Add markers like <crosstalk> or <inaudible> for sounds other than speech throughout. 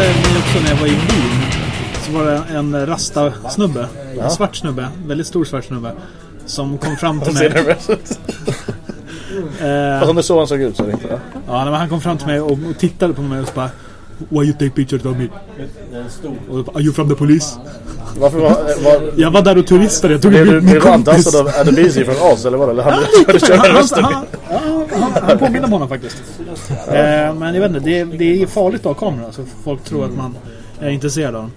mig också när jag var i Wien. Så var det en rasta-snubbe. En svart snubbe. Väldigt stor svart snubbe. Som kom fram till mig. Fast om det så han såg ut så är det inte ja, men han kom fram till mig och, och tittade på mig och så bara Why you take pictures of me? Are you from the police? Varför var... var Jag var där och turistade. Jag tog är en du, bild med min du kompis. andansad av Adebisi från Oz eller vad? Eller han, Ja, lite. Han, han, han, han, han påminner om honom faktiskt. Eh, men jag vet inte, det är, farligt att ha kamera. Så folk tror att man är intresserad av dem.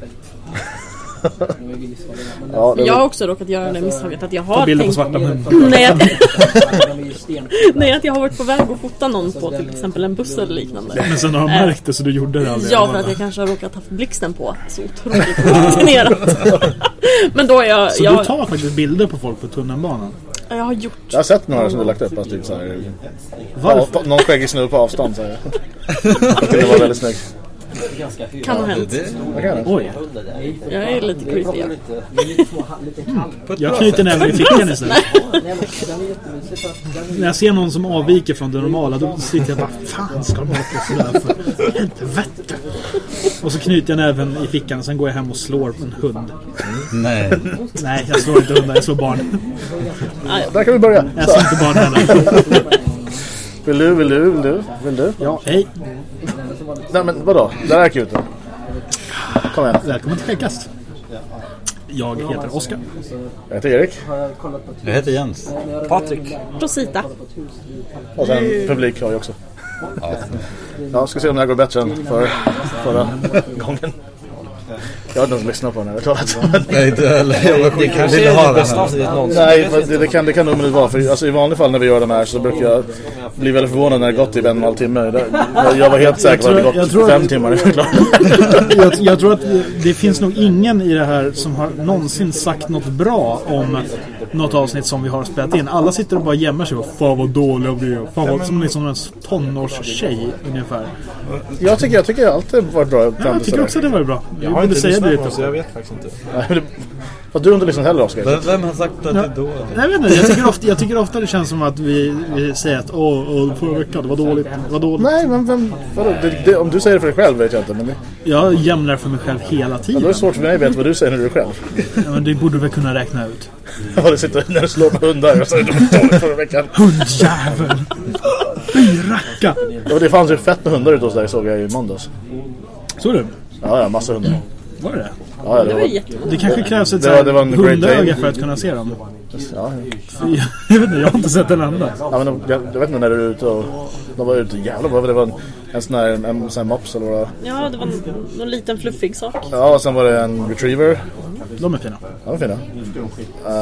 Ja, Jag har också råkat göra det misstaget att jag Ta har bilder på tänkt... svarta män. Nej att... <laughs> Nej, att jag har varit på väg att fota någon på till exempel en buss eller liknande. Men sen har de märkt det så du gjorde det aldrig. Ja, för att jag kanske har råkat haft blixten på så otroligt <laughs> rutinerat. Men då är jag... Så jag, du tar faktiskt bilder på folk på tunnelbanan? jag har gjort... jag har sett några som du lagt upp. Alltså, typ så här, Varför? någon skäggig snubbe på avstånd. Så här. Jag tyckte det var väldigt snyggt. Kan ha hänt. Oj, Jag är lite creepy. ja. jag knyter näven i fickan istället. När jag ser någon som avviker från det normala då sitter jag bara Fan ska de hålla på sådär för? Helvete! Och så knyter jag näven i fickan och sen går jag hem och slår en hund. Nej. Nej, jag slår inte hundar, jag slår barn. Där kan vi börja. Jag slår inte barn heller. Vill du, vill du, vill du, vill du? Ja, hej. Nej men vadå? Det där är kul. Kom igen. Välkommen till Skäggkast. Jag heter Oskar. Jag heter Erik. Jag heter Jens. Patrik. Rosita. Och sen publik har vi också. Ja, ska se om det här går bättre än för, förra gången. Jag har inte ens lyssnat på den här talet. Nej, inte heller. Jag Det kanske Ville ha den här. Nej, det, det, kan, det kan nog vara. För alltså, i vanliga fall när vi gör de här så brukar jag bli väldigt förvånad när det gått typ en och en halv timme. Jag, jag var helt säker på att det Jag gått tror- fem timmar. <laughs> Jag, jag tror att det finns nog ingen i det här som har någonsin sagt något bra om något avsnitt som vi har spelat in. Alla sitter och bara gömmer sig och Fan vad dåliga vi är. Fan vad, som liksom en tonårstjej ungefär. Jag tycker, jag tycker alltid varit bra Ja, jag tycker också det var bra. Jag har inte säga den så jag vet faktiskt inte. Fast du har inte lyssnat heller Oskar. Vem- Vem har sagt att det är dåligt? Jag vet inte, jag tycker, ofta, jag tycker ofta det känns som att vi, vi säger att åh, åh, förra veckan, var dåligt. Var dåligt. Nej, men vem, vadå? Det, det, om du säger det för dig själv vet jag inte. Men det, Jag jämnar för mig själv hela ja, då är tiden. det svårt för mig att veta vad du säger när du är själv. Ja, men det borde du väl kunna räkna ut. <laughs> Ja, det sitter när du slår på hundar och så är det dåligt förra veckan. Hundjävel! Byracka! Ja, det fanns ju fett med hundar ute hos dig såg jag i måndags. Så du? Ja, ja, massa hundar. Var det det? Ja, ja, det Det var var. Det kanske krävs ett Det var- det var en hundöga för att kunna se dem. ja, <laughs> Jag vet inte, jag har inte sett en enda. ja, men de, jag, jag vet inte när du är ute och... De var ute, jävlar vad det var en, en sån här, en, en sån här mops eller vad var. Ja, det var en, någon liten fluffig sak. Ja, och sen var det en retriever. De är fina. Ja, de är fina.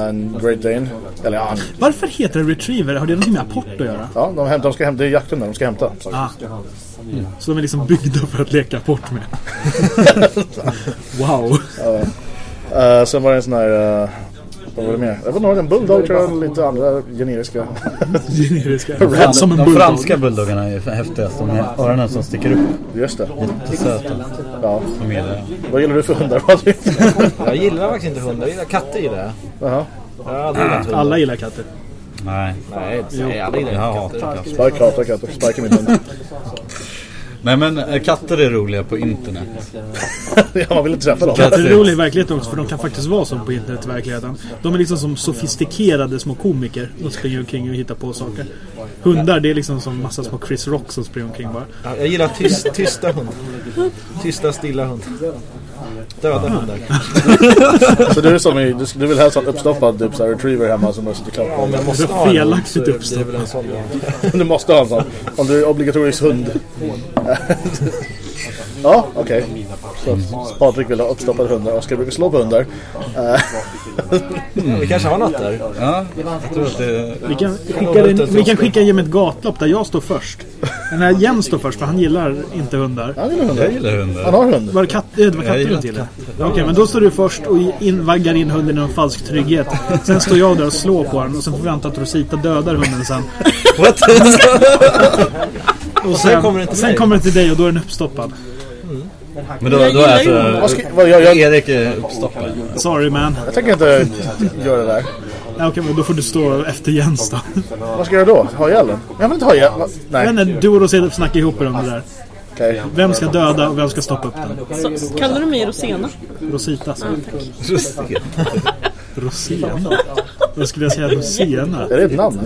En Great Dane. Eller ja, Varför heter det retriever? Har det någonting med apport att göra? ja de, hämtar, de ska hämta, det är jakthundar, de ska hämta. saker. Ah. Så de är liksom byggda för att leka apport med. <laughs> Wow. Uh, sen var det en sån här... Uh, vad var det mer? Jag vet inte, en bulldog tror jag, lite andra generiska. Generiska. <laughs> Rätt som en De bulldog. franska bulldoggarna är häftigast. De har öronen som sticker upp. Just det. Jättesöta. Ja. De är det. Vad gillar du för hundar? Jag gillar faktiskt inte hundar. Jag gillar katter gillar jag. Gillat hundar. Alla gillar katter. Nej, Nej, jag jag hatar katter. Spike hatar katter. Är min hund. <laughs> Nej men eh, katter är roliga på internet. <laughs> ja, man vill inte träffa dem. Katter är roliga i verkligheten också för de kan faktiskt vara så på internet i verkligheten. De är liksom som sofistikerade små komiker. De springer omkring och hittar på saker. Hundar det är liksom som massa små Chris Rock som springer omkring bara. Ja, Jag gillar tyst, tysta hundar. Tysta, stilla hund. Döda hundar. Så du är som i, du, du vill helst ha en uppstoppad typ så här, retriever hemma som bara sitter klart Om på. jag måste ha felaktigt så är det uppstått. väl en sån jag <laughs> Du måste ha en sån. Om du är obligatorisk hund. <laughs> ja, okej. Så Patrik vill ha uppstoppade hundar. Oskar brukar slå på hundar. Eh, Vi kanske har något där. Ja, jag tror att det... Vi kan skicka, in, vi kan skicka genom ett gatlopp där jag står först. Den här Jens står först för han gillar inte hundar. han gillar hundar. Jag gillar hundar. Han har hund. Var det, katt, eh, det var katter du inte gillade? Okej, men då står du först och in, vaggar in hunden i en falsk trygghet. Sen står jag där och slår på den och sen får vi anta att Rosita dödar hunden sen. What? <laughs> Och sen, kommer den till sen kommer den till dig och då är den uppstoppad. Men då, Jag då är alltså... Vad ska- vad- jag- jag- Erik är uppstoppad. Sorry man. Jag tänker inte göra det där. Ja, Okej, men då får du stå efter Jens då. Vad ska jag då? Ha ihjäl den? Jag vill inte ha ihjäl... Nej, Men du och Rosita får snacka ihop er om det där. okej. Vem ska döda och vem ska stoppa upp den? Så, kallar du mig Rosena? Rosita så. Det. Rosena? Vad skulle jag säga? Rosena? Är det ett namn?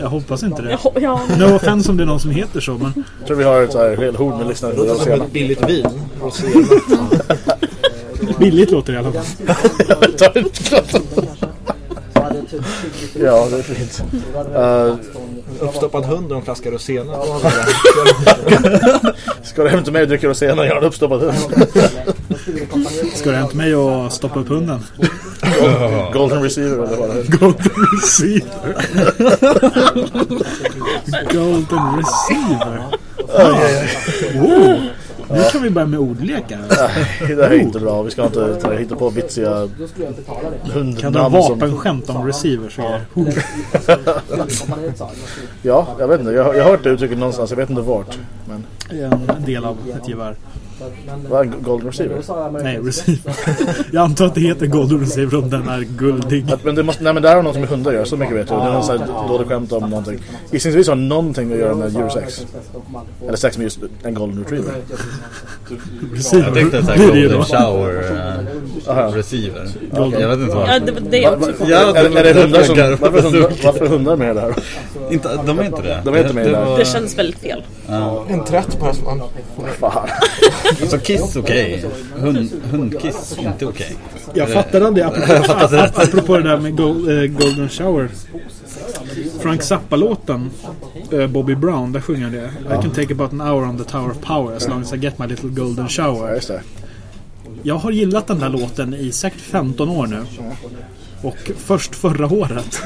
Jag hoppas inte det. Ja, ja. No offense om det är någon som heter så, men Jag tror vi har ett så här helt hord med lyssnare. Det låter som ett billigt vin. Billigt låter det i alla fall. <laughs> Ja, det är fint. Uh, Uppstoppad hund och en flaska Rosena. <laughs> ska du hem till mig och dricka Rosena? Jag har en uppstoppad hund. Ska du hämta mig och stoppa upp hunden? Golden receiver eller vad det. Golden receiver. Golden receiver. Oh, nu kan vi börja med ordlekar. Det här är inte bra. Vi ska inte ta- hitta på vitsiga Kan du ha som... vapenskämt om receivers? och Ja, jag vet inte. Jag, har- jag har hört det uttrycket någonstans. Jag vet inte vart. Men, En del av ett gevär. Vad är en golden receiver? Nej, receiver. <laughs> Jag antar att det heter golden receiver om den är guldig. Men det måste, nej men det här har något med hundar att göra, så mycket vet jag. Det är någon sån här dålig skämt om någonting. Gissningsvis har någonting att göra med djursex. Eller sex med just en golden retriever. Receiver. Jag tänkte Det såhär är det ju golden shower uh, receiver. Jag vet inte ja, varför. det det jag också. Ja, Är, är det hundar som... Varför är hundar, <laughs> varför är hundar med det här? Inte, de är inte det. De är inte med det, var- Det känns väldigt fel. En trött person. Fan. <laughs> Alltså kiss okej. Hund, hundkiss inte okej. Jag fattar aldrig, apropå, <laughs> apropå det där med Gol- eh, Golden Shower. Frank Zappa-låten, eh, Bobby Brown, där sjunger han det. I can take about an hour on the Tower of Power as long as I get my little golden shower. Jag har gillat den där låten i säkert 15 år nu. Och först förra året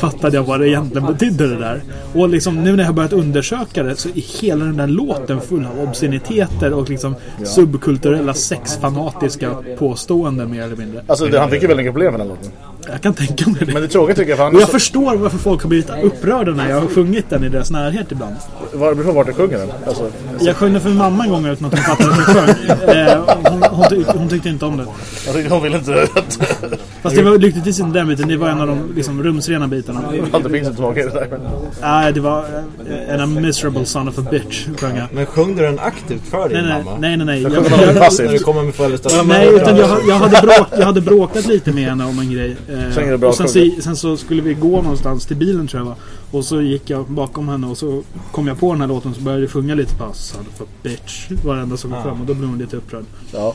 fattade jag vad det egentligen betydde det där. Och liksom nu när jag börjat undersöka det så är hela den där låten full av obsceniteter och liksom subkulturella sexfanatiska påståenden mer eller mindre. Alltså det, han fick ju väldigt mycket problem med den låten. Jag kan tänka mig det. Men det är tråkigt tycker jag, för han... Och jag förstår varför folk har blivit upprörda när jag har sjungit den i deras närhet ibland. Var beror på vart du sjunger den. Alltså, Jag sjöng den för min mamma en gång utan att hon fattade att jag sjöng. Eh, hon, hon, tyck- hon tyckte inte om det. hon vill inte. Fast det var lyckligtvis inte den biten, det var en av de liksom, rumsrena bitarna. att det finns inte så många där. Men... Nej, det var eh, en a miserable son of a bitch, sjöng jag. Men sjöng du den aktivt för din Nej, nej, mamma? nej, nej. nej. Jag man jag, passivt. När du kommer med föräldrastöd? nej, utan jag, jag, hade bråk, jag hade bråkat lite med henne om en grej. Eh, bra och sen, så, sen så skulle vi gå någonstans till bilen tror jag va. Och så gick jag bakom henne och så kom jag på den här låten så började jag sjunga lite of a bitch. Var det enda som kom fram och då blev hon lite upprörd. Ja.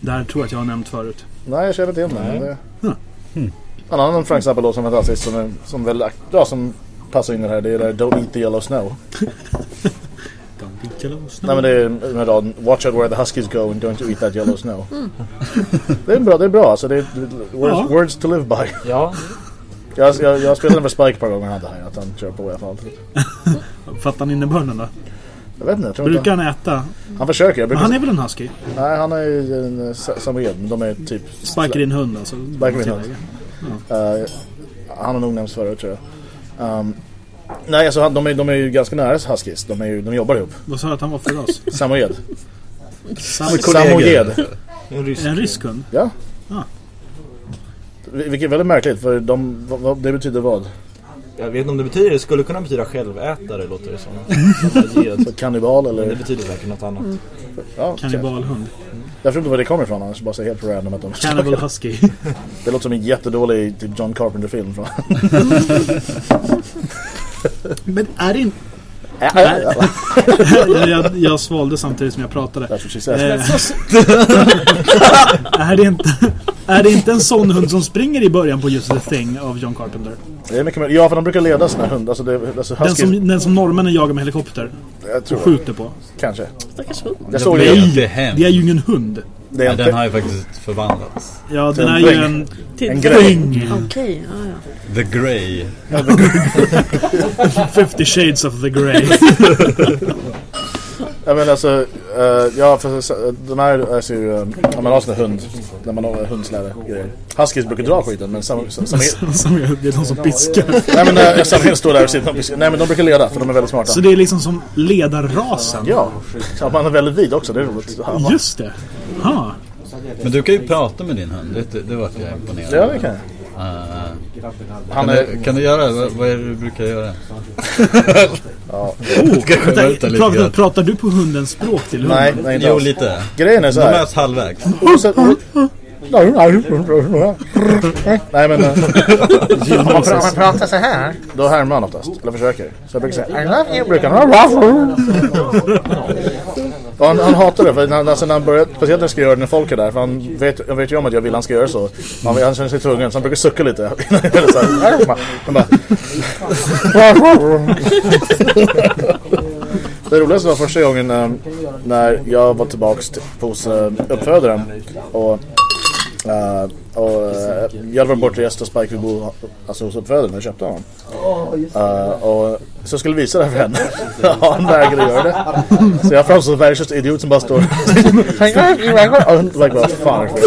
Det här tror jag att jag har nämnt förut. Nej, jag känner inte igen den. Det... Hmm. En annan Frank Zappa-låt som är fantastisk som, är, som väl ja, som passar in i det här. Det är där <laughs> Don't Eat the Yellow Snow. Nej men det är med raden Watch out where the huskies go and don't you eat that yellow snow. <laughs> det är bra, det är bra. Alltså, det är words, Ja. words to live by. Ja, <laughs> Jag, jag, jag spelade den med Spike ett par gånger han hade här. Att han kör på i alla fall. Fattar ni innebörden då? Jag vet inte, jag tror Brukar inte. han äta? Han försöker. Men han är väl en husky? Nej, han är ju en uh, samoyed. Men de är typ... Spike är din hund alltså? Är min hund. Uh, han har nog nämnts förut tror jag. Um, nej, alltså han- de är, de är ju ganska nära huskies. De, är ju, de jobbar ihop. Vad sa du att han var för ras? <laughs> Samoyed. Sam- Samoyed. en rysk. en rysk hund? Ja. Ah. Vil- Vilket är väldigt märkligt för de, vad, vad, det betyder vad? Jag vet inte om det betyder, det skulle kunna betyda självätare låter det som. <laughs> Så kannibal Men det eller? betyder säkert något annat. Ja, Kannibalhund? Jag förstår inte var det kommer ifrån annars. Bara så helt random att de Cannibal <laughs> Husky? Det låter som en jättedålig typ John Carpenter-film. Från. <laughs> Men är det inte... <laughs> jag, jag svalde samtidigt som jag pratade. Eh, <laughs> är, det inte, är det inte en sån hund som springer i början på just The Thing av John Carpenter? Det är mycket mer, ja, för de brukar leda sina hundar. Alltså det, alltså Den som, den som norrmännen jagar med helikopter jag och tror skjuter på. kanske. Stackars hund. Jag såg Det hen. Det är ju ingen hund. Det är Ja, en, den har ju faktiskt förvandlats. Ja, den en är ju en en grej. thing. Okej, ja, ja. The Grey. 50 <laughs> shades of the grey. <laughs> Jag menar alltså, eh, ja för den här är ju, eh, om man har sån här hund När man har hundsläde grejer. Huskies brukar dra skiten men Sam, Sam, Sam, Som är- det är de som piskar. Nej men äh, Sam står där och sitter och piskar. Nej men de brukar leda för de är väldigt smarta. Så det är liksom som ledarrasen. Ja, att man är väldigt vid också, det är roligt. Ja, Just det. Ha. Men du kan ju prata med din hund. Det, det var jag imponerad. Ja, det kan jag. Uh, kan, är... du, kan du göra? Vad, vad är det du brukar göra? <laughs> Ja. Det lite Pratar, pratar du på hundens språk till hunden? Nej, nej inte Jo, lite. Grejen är så De här. möts halvvägs. Oavsett- Nej men... eh, Om man pra- om man pratar så här. Då härmar han oftast. Eller försöker. Så jag brukar säga I love you. Brukar han. Och han, han hatar det. För när, alltså, när han börjar, speciellt när jag ska göra det när folk är där. För han vet, jag vet ju om att jag vill han ska göra så. Han, han känner sig tvungen. Så han brukar sucka lite. <laughs> Eller så här, han bara... Det roligaste var första gången eh, när jag var tillbaks till, hos uh, uppfödaren och, eh, och eh, jag varit bortrest och Spike vill bo alltså, hos uppfödaren och köpte honom. Eh, och så skulle visa det här för henne. <laughs> Han vägrade göra det. Så jag framstår som världens idiot som bara står och hon like, vad fan <laughs>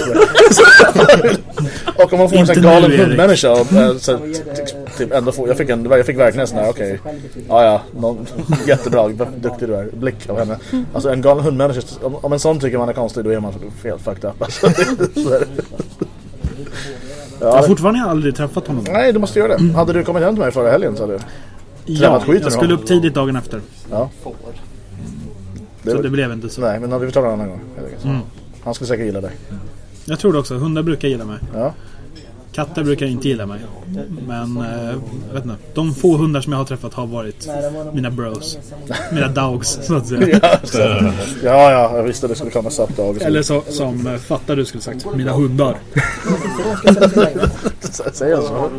Och om man får en sån galen hundmänniska och, eh, så, typ, ändå får, jag, fick en, jag fick verkligen en sån här, okej, ja ja, någon, <laughs> jättebra, duktig du är, blick av henne. Alltså en galen hundmänniska, om, om en sån tycker man är konstig då är man helt fucked up. Alltså, det, det. Jag har Ja, fortfarande aldrig träffat honom. nej, du måste göra det. Hade du kommit hem till mig förra helgen så hade du... Ja, träffat skiten jag skulle upp tidigt dagen efter. Ja. Så det blev inte så. Nej, men vi tar det en annan gång. Mm. Han skulle säkert gilla dig. Jag tror det också. Hundar brukar gilla mig. Ja. Katter brukar inte gilla mig. Men eh, jag vet inte. De få hundar som jag har träffat har varit mina bros. Mina dogs, så att säga. Ja, <laughs> så. ja, ja, jag visste att det skulle komma SAP dag. Eller så, som eh, fattar du skulle sagt. Mina hundar. <laughs> Säger han så?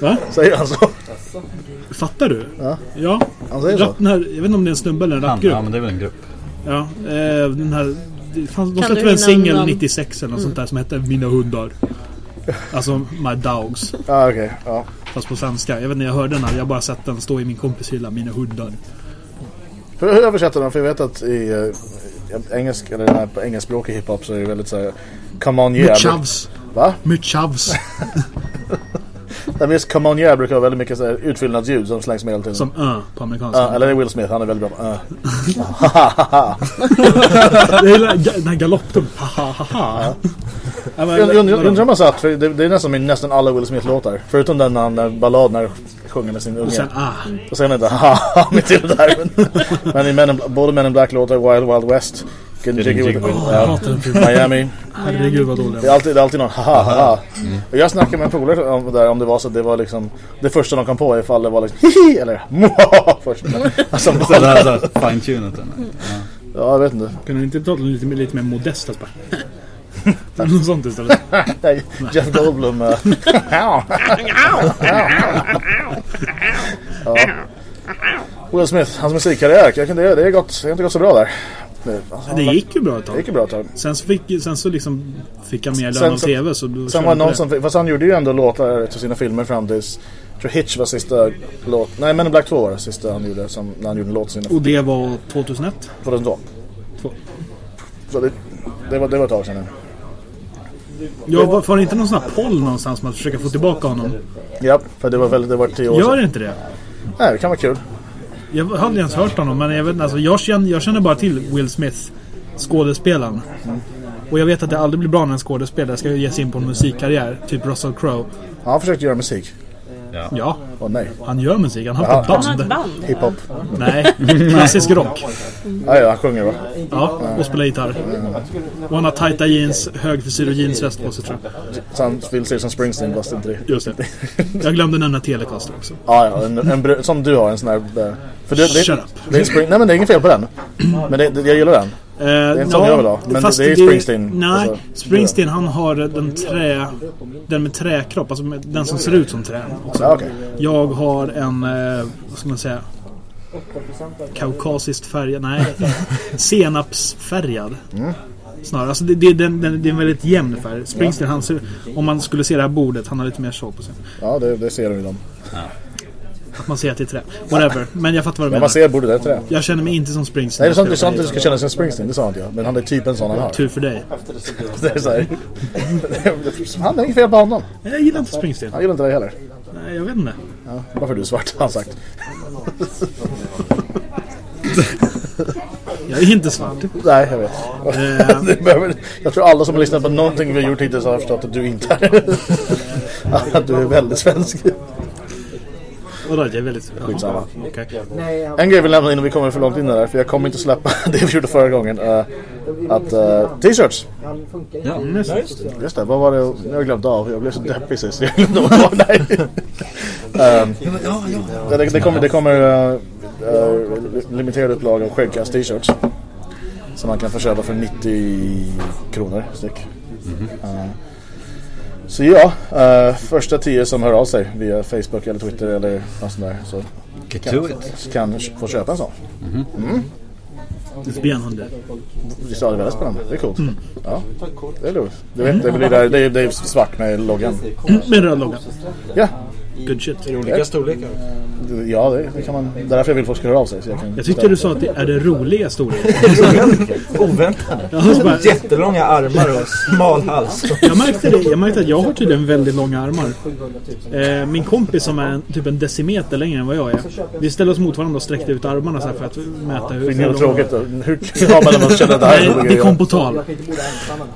Va? Säger han så? Fattar du? Ja. Ja. Han säger så? Här, jag vet inte om det är en snubbe eller en Han, ja, men det är väl en grupp. Ja, eh, den här... det fanns- De Kan släppte du väl en innan singel någon- 96 eller något sånt där som hette Mina hundar. Alltså My Dogs. Ja, okej. Ja. Fast på svenska. Jag vet inte, jag hörde den här. Jag har bara sett den stå i min kompis hylla. Mina hundar. Hur, hur översätter de? För jag vet att i uh, engelsk, eller den här, på engelskspråkig hiphop så är det väldigt såhär Come on yeah. Muchavs. Va? Muchavs. <laughs> Nej, visst, Come on yeah brukar vara väldigt mycket så här utfyllnadsljud som slängs med hela tiden. Som ö på amerikanska. Ja, eller det är Will Smith, han är väldigt bra uh. Jag gillar ga- den här galoppen. <laughs> <laughs> Ha, ha, ha, ha. Ja, men- Jag undrar- om man satt, för det, det är nästan med nästan alla Will Smith-låtar. Förutom den han ballad när han sjunger med sin unge. Och sen ah. Och sen inte haha mitt i det där. Men, men i Men in, både Men in Black-låtar, Wild Wild West, Getting Jiggy with filmen. Miami. Herregud vad dålig Det är alltid, det är alltid någon haha haha. Och jag snackade med en polare om det där om det var så att det var liksom det första de kom på ifall det var liksom hihi eller <laughs> först. Alltså, det här fine-tunat den. Ja. ja, jag vet inte. Kunde du inte ta det lite, lite mer modest? Alltså, bara. <laughs> Något sånt istället. <laughs> Jeff Goldblum. eh, ja. Will Smith, hans musikkarriär, jag kan, det, det, är gått, det har inte gått så bra där. Det, alltså, Det gick ju bra ett det tag. gick ju bra ett tag. Sen så fick, sen så liksom fick han mer Sen lön av TV så då Sen var det någon det. som, fast han gjorde ju ändå låtar till sina filmer fram tills, jag tror Hitch var sista låt, nej Men in Black 2 var det sista han gjorde, som, när han gjorde en låt sina Och det var 2001? 2002. Två. Så det, det, var, det var ett tag sedan. Ja, var, var det inte någon sån här poll någonstans med att försöka få tillbaka honom? Ja, för det var väldigt, det var tio år Gör sedan. det inte det? Nej, det kan vara kul. Jag har aldrig ens hört honom men jag, vet, alltså, jag, känner, jag känner bara till Will Smith, skådespelaren. Och jag vet att det aldrig blir bra när en skådespelare ska ge sig in på en musikkarriär. Typ Russell Crowe. Han har försökt göra musik. Ja, Åh nej, han gör musik. Han har ett Han har ett band. hiphop. Nej, <laughs> klassisk rock. Ja, ja, han sjunger va? Ja, och spelar gitarr. Och han har tajta jeans, hög frisyr och jeansväst på sig tror jag. Så han vill se som Springsteen fast inte det. Just det. Jag glömde nämna Telecaster också. Ja, ja, en, en, br- som du har en sån här... eh, För det, det, Shut up. det är spring, nej men det är inget fel på den. Men det, det, jag gillar den. Eh, är en sån jag vill ha, men fast det är Springsteen, Nej, alltså, Springsteen han har den trä... Den med träkropp, alltså med, den som ser ut som trä. Också. Ja, okej. Jag har en, eh, vad ska man säga? Kaukasiskt färgad, nej. <laughs> Senapsfärgad. Mm. Snarare, alltså det, det, den, den, det är en väldigt jämn färg. Springsteen, han ser, om man skulle se det här bordet, han har lite mer så på sig. Ja, det, det ser du i dem. Att man ser att det är trä. Whatever. Men jag fattar vad du Men menar. man ser bordet, det är trä. Jag känner mig inte som Springsteen. Nej, det är sant, det är sant att du ska känna som Springsteen, det sa inte jag. Men han är typ en sån han har. Tur för dig. <laughs> Det är så här. Han är inget fel på honom. Jag gillar inte Springsteen. Han gillar inte dig heller. Nej, jag vet inte. Ja, varför är du svart, har han sagt. <laughs> Jag är inte svart. Nej, jag vet. Eh, <laughs> behöver- jag tror alla som har lyssnat på någonting vi har gjort hittills har förstått att du inte är Att du är väldigt svensk. Vadå, jag är väldigt... Skitsamma. okej. En grej vi lämnar innan vi kommer för långt in där, för jag kommer inte släppa <laughs> det vi gjorde förra gången. eh, att uh, t-shirts. Ja. Mm, just det. Just det, vad var det? Jag glömt av. Jag blev så deppig sist. <laughs> Jag glömde vad det var. Nej. Ehm, det, det kommer, det kommer uh, uh, limiterad upplaga av skäggkast t-shirts. Som man kan få köpa för 90 kronor styck. Eh, så ja, eh, första tio som hör av sig via Facebook eller Twitter eller något sånt där så Get it. kan få köpa en sån. It's beyond 100. Visst var det väldigt spännande? Det är coolt. Ja, det är roligt. Du vet, det, blir där, det, är, det är svart med loggan. Med röd logga. Ja, Good shit. Olika storlekar. ja det, det kan man. Det är därför jag vill folk ska höra av sig. Så jag, kan Jag tyckte du sa att det är det roliga storleken. <laughs> <laughs> Oväntat. Jättelånga armar och smal hals. jag märkte det. Jag märkte att jag har tydligen väldigt långa armar. Eh, min kompis som är en, typ en decimeter längre än vad jag är. Vi ställde oss mot varandra och sträckte ut armarna så här för att mäta hur... Det är nog tråkigt. Hur hur har man när man känner att det här är Nej, det kom på tal.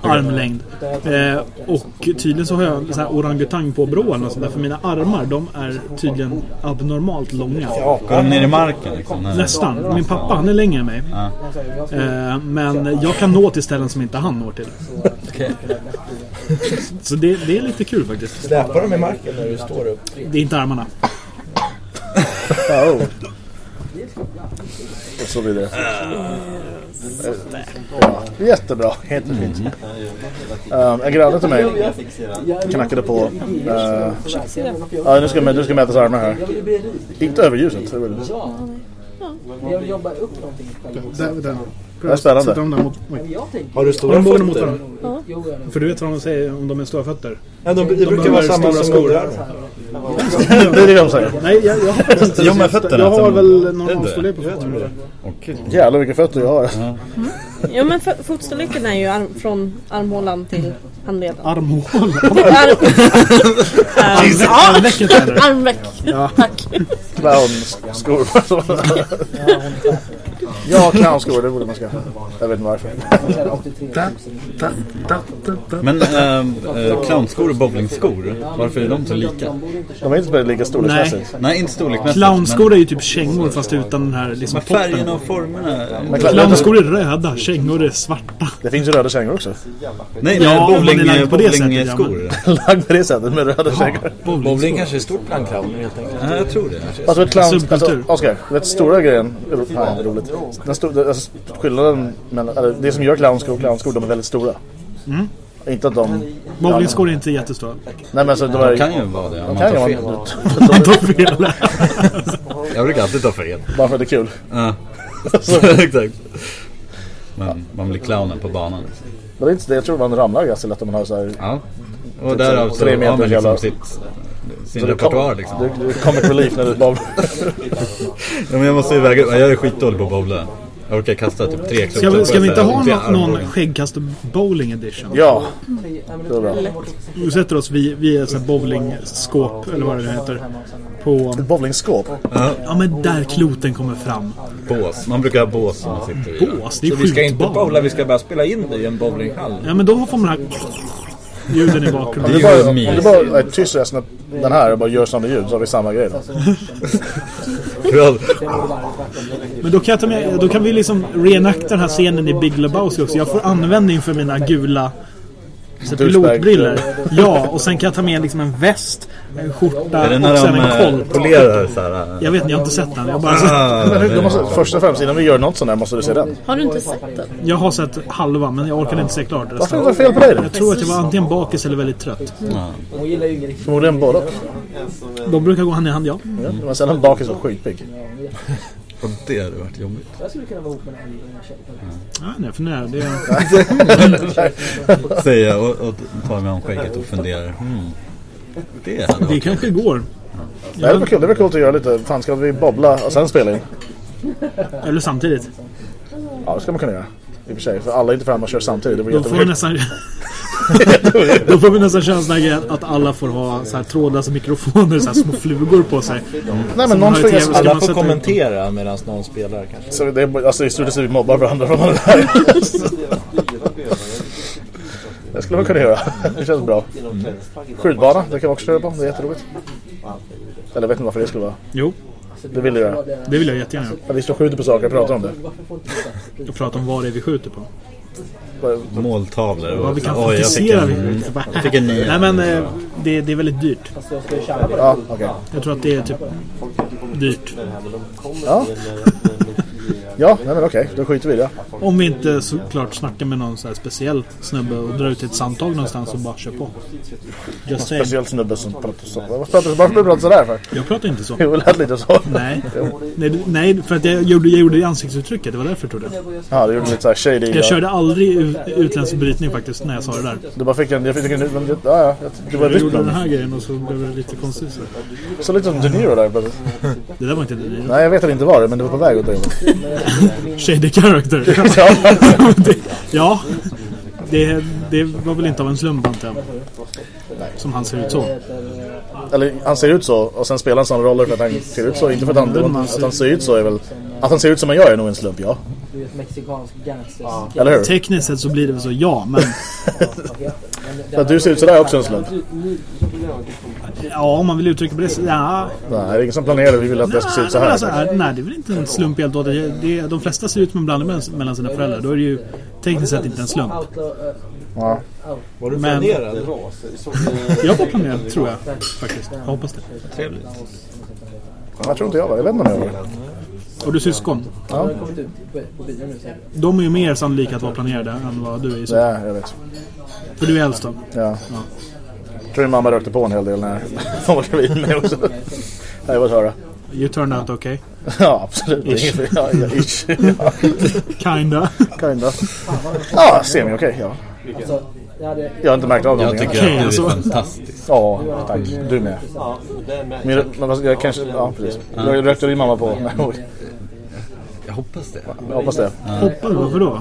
Armlängd. Eh, och tydligen så har jag orangutang på brån och sådär. För mina armar, de är tydligen abnormalt långa. Går de ner i marken liksom? Nästan. Min pappa, han är längre än mig. Eh, men jag kan nå till ställen som inte han når till. Så det, det är lite kul faktiskt. Släpar de i marken när du står upp? Det är inte armarna. Ja, <laughs> oh. Så vidare. Ja, jättebra. Jättefint. Um, en granne till mig knackade på. Uh, ja, nu ska, nu ska mätas armar här. Inte över ljuset. Det är väl- Där, där. Det är spännande. Sätter de där mot. Har du stora de båda mot fötter? varandra? För du vet vad de säger om de är stora fötter? Ja, de, det brukar behöver vara samma stora som skor. underarmar. <laughs> Det är det de säger. Nej, jag, jag har faktiskt inte med fötterna Jag har väl det? normalstorlek på fötterna. Jävlar vilka fötter jag har. Ja men fo- fotstorleken är ju arm, från armhålan till handleden. Armhålan. <laughs> Arm, Armvecket är det. <laughs> armveck. Tack. Clownskor. Ja, clownskor. Det borde man skaffa. Jag vet inte varför. Men äh, clownskor och bowlingskor, varför är de så lika? De är inte spelat lika storleksmässigt. Nej, inte storleksmässigt. Clownskor är ju typ kängor fast utan den här liksom Men toppen. och formerna. Men clown- Clownskor är röda, kängor är svarta. Det finns ju röda kängor också. Nej, Ja, om man är bowling, lagd på det sättet, ja, bowlingskor. Lagd på det sättet med röda kängor. Bowling kanske är stort bland clowner helt enkelt. Ja, jag tror det. Alltså ett clown... Subkultur. Alltså, Oskar, vet stora grejen... Nej, roligt. Den stor, alltså, skillnaden mellan... Eller, det som gör clownskor och clownskor, de är väldigt stora. Inte att de... Bowlingskor är inte jättestora. Nej men alltså de är... Det kan ju vara det om de man kan ju tar vara... <laughs> tar fel. <laughs> Jag brukar alltid ta fel. Bara för att det är kul. Ja. <laughs> Exakt. Men man blir clownen på banan. Liksom. Men det är inte det, jag tror man ramlar ganska lätt om man har så här... Ja. Och därav så Tre meter har man liksom sitt, sin repertoar liksom. Det är comic relief när du bara... Ja, men jag måste ju väga Jag är skitdålig på att bowla. Jag orkar kasta typ tre klot. Ska vi, ska vi inte ha någon, någon skäggkast bowling edition? Ja, det var bra. Vi sätter oss vid, vid ett bowlingskåp, eller vad det heter. På... Ett bowlingskåp. Ja men där kloten kommer fram. Bås. Man brukar ha bås som man sitter i. Bås, det är Så vi ska inte bowla, vi ska bara spela in det i en bowlinghall. Ja men då får man här ljuden i Om bakgrunden. du Det är ju bara, om du bara är tyst resten av den här och bara gör samma ljud så har vi samma grej då. <laughs> Men då kan, jag ta med, då kan vi liksom reenacta den här scenen i Big Lebowski också. Jag får användning för mina gula så pilotbriller. Ja, och sen kan jag ta med liksom en väst, en skjorta Är det och sen de en eh, kolt. polerar så här? Jag vet inte, jag har inte sett den. Jag, bara Ah, du måste, först och främst innan vi gör något sånt här måste du se den. Har du inte sett den? jag har sett halva, men jag orkade inte se klart Varför är resten. det fel på dig? Jag tror att jag var antingen bakis eller väldigt trött. Förmodligen både och. De brukar gå hand i hand, ja. Ja, men sen bakis och skitpigg. Och det hade varit jobbigt. ja nej, för nej, det är, <laughs> Säger jag och, och tar mig om skägget och funderar. Hmm. Det hade det kanske går. Nej, det var kul. Det var coolt att göra lite. Fan, ska vi bobbla och sen spela in? Eller samtidigt. Ja, det ska man kunna göra. I och för sig. För alla är inte framme och kör samtidigt. Det blir Då får vi nästan... <laughs> Då får vi nästan här grej att alla får ha så här trådlösa mikrofoner, så här små flugor på sig. Nej, men någon. TV. Ska Alla får kommentera medan någon spelar kanske. Så det är, alltså i stort sett vi mobbar varandra från det där. <laughs> Det skulle man kunna göra. Det känns bra. Skjutbana, det kan vi också köra på. Det är jätteroligt. Eller vet inte varför det skulle vara. Jo, Det vill du göra. det vill jag jättegärna göra. Ja, Vi står och skjuter på saker och pratar om det. Och prata om vad det är vi skjuter på. Måltavlor. Vad vi kan Oj, jag fick fantisera. en- vi jag fick en nia. Nej men eh, det, det är väldigt dyrt. Ja, okej. Jag tror att det är typ dyrt. Ja. Ja, nej men okej. Då skiter vi i det. Om vi inte såklart snackar med någon så här speciell snubbe och drar ut ett samtal någonstans och bara kör på. Just saying. Speciellt snubbe som pratar så. Varför pratar varför pratar du sådär för? Jag pratar inte så. <laughs> Jo, det lät lite så. Nej. nej, nej, för att jag gjorde, jag gjorde det ansiktsuttrycket. Det var därför tror jag. Ja, du gjorde lite såhär shady. Jag ja. körde aldrig ut, utländsk brytning faktiskt när jag sa det där. Du bara fick en... Jag fick en... Men, det- ja, ja. Du var Jag gjorde den här grejen och så blev det lite konstigt. Så. Så lite som De Niro där. Det där var inte det. Nej, jag vet att det inte var det, men det var på väg åt det. <laughs> Shady character. Ja. <laughs> Det- ja. Det, det var väl inte av en slump antar jag. Som han ser ut så. Eller han ser ut så och sen spelar han sån roller för att han ser ut så. Inte för att han, att han ser ut så är väl... Att han ser ut som han gör är nog en slump, ja. Du vet mexikansk gangster. Eller hur? Tekniskt sett så blir det väl så ja, men <laughs> För att du ser ut sådär är också en slump. ja, om man vill uttrycka på det så- ja. Nej, det är ingen som planerar. Vi vill att det ska se ut så här. alltså, är- nej, det är väl inte en slump helt och hållet. det, det, De flesta ser ut som en blandning mellan- mellan sina föräldrar. Då är det ju tekniskt sett inte en slump. Ja. Var du Men- planerad? Jag var planerad, tror jag faktiskt. Jag hoppas det. Trevligt. Jag tror inte jag var. Jag vet inte om jag var Och du syskon. Ja. De är ju mer sannolika att vara planerade än vad du är. Så. är, jag vet. För du är äldst då. Ja. Jag tror din mamma rökte på en hel del när <laughs> hon var gravid med mig också. Ja, Jag vill höra. You turned out okay. <laughs> Ja, absolut. Fel. Ja, ja, ish. Ja, <laughs> Kinda. kinda. Ja, semi okej. ja. Jag hade... Jag har inte märkt av Jag någonting. tycker Okej, att du är alltså. fantastisk. Ja, tack. Du med. Men, men vad- jag kanske... Ja, precis. Rö- Rökte din mamma på? Jag hoppas det. Jag hoppas det. Hoppas Varför då?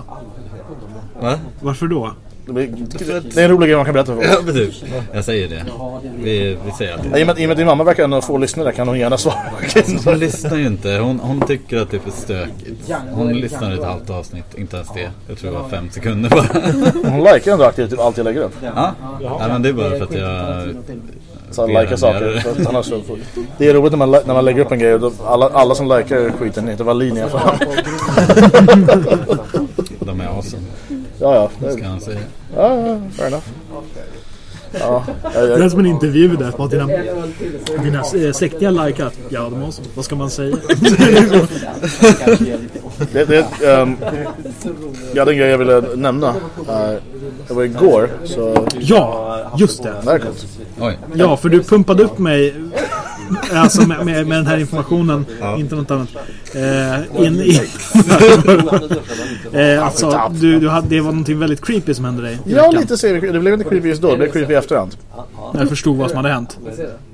Va? Varför då? Det är en rolig grej man kan berätta för Ja, folk. precis. Jag säger det. Vi, vi säger att Ja, I och med, I och med att din mamma verkar ha få lyssnare kan hon gärna svara. Hon lyssnar ju inte. Hon, hon tycker att det är för stökigt. Hon lyssnar ett halvt avsnitt. Inte ens det. Jag tror det var fem sekunder bara. Hon likar ändå aktivt typ allt jag lägger upp. Ja, ja men det är bara för att jag... Så han likar saker. För att annars så, det är roligt när man, när man lägger upp en grej och då, alla, alla som likar skiten heter Wallin i alla fall. De är awesome. Ja, ja. Det, ska han säga? ja, ja, fair enough. Ja, jag, Det är jag, som en intervju där. På att dina, dina eh, släktingar likar. Ja, de har så. Vad ska man säga? <laughs> det, det, um, jag hade en grej jag ville nämna. Uh, det var igår, så Ja, just det. Oj. Ja, för du pumpade upp mig <laughs> Alltså med, med, med den här informationen, inte något annat. Eh, in, in, <laughs> eh, alltså, du, du hade, det var någonting väldigt creepy som hände dig Ja, lite ser vi. Det blev inte creepy just då, det blev creepy i efterhand. När du förstod vad som hade hänt.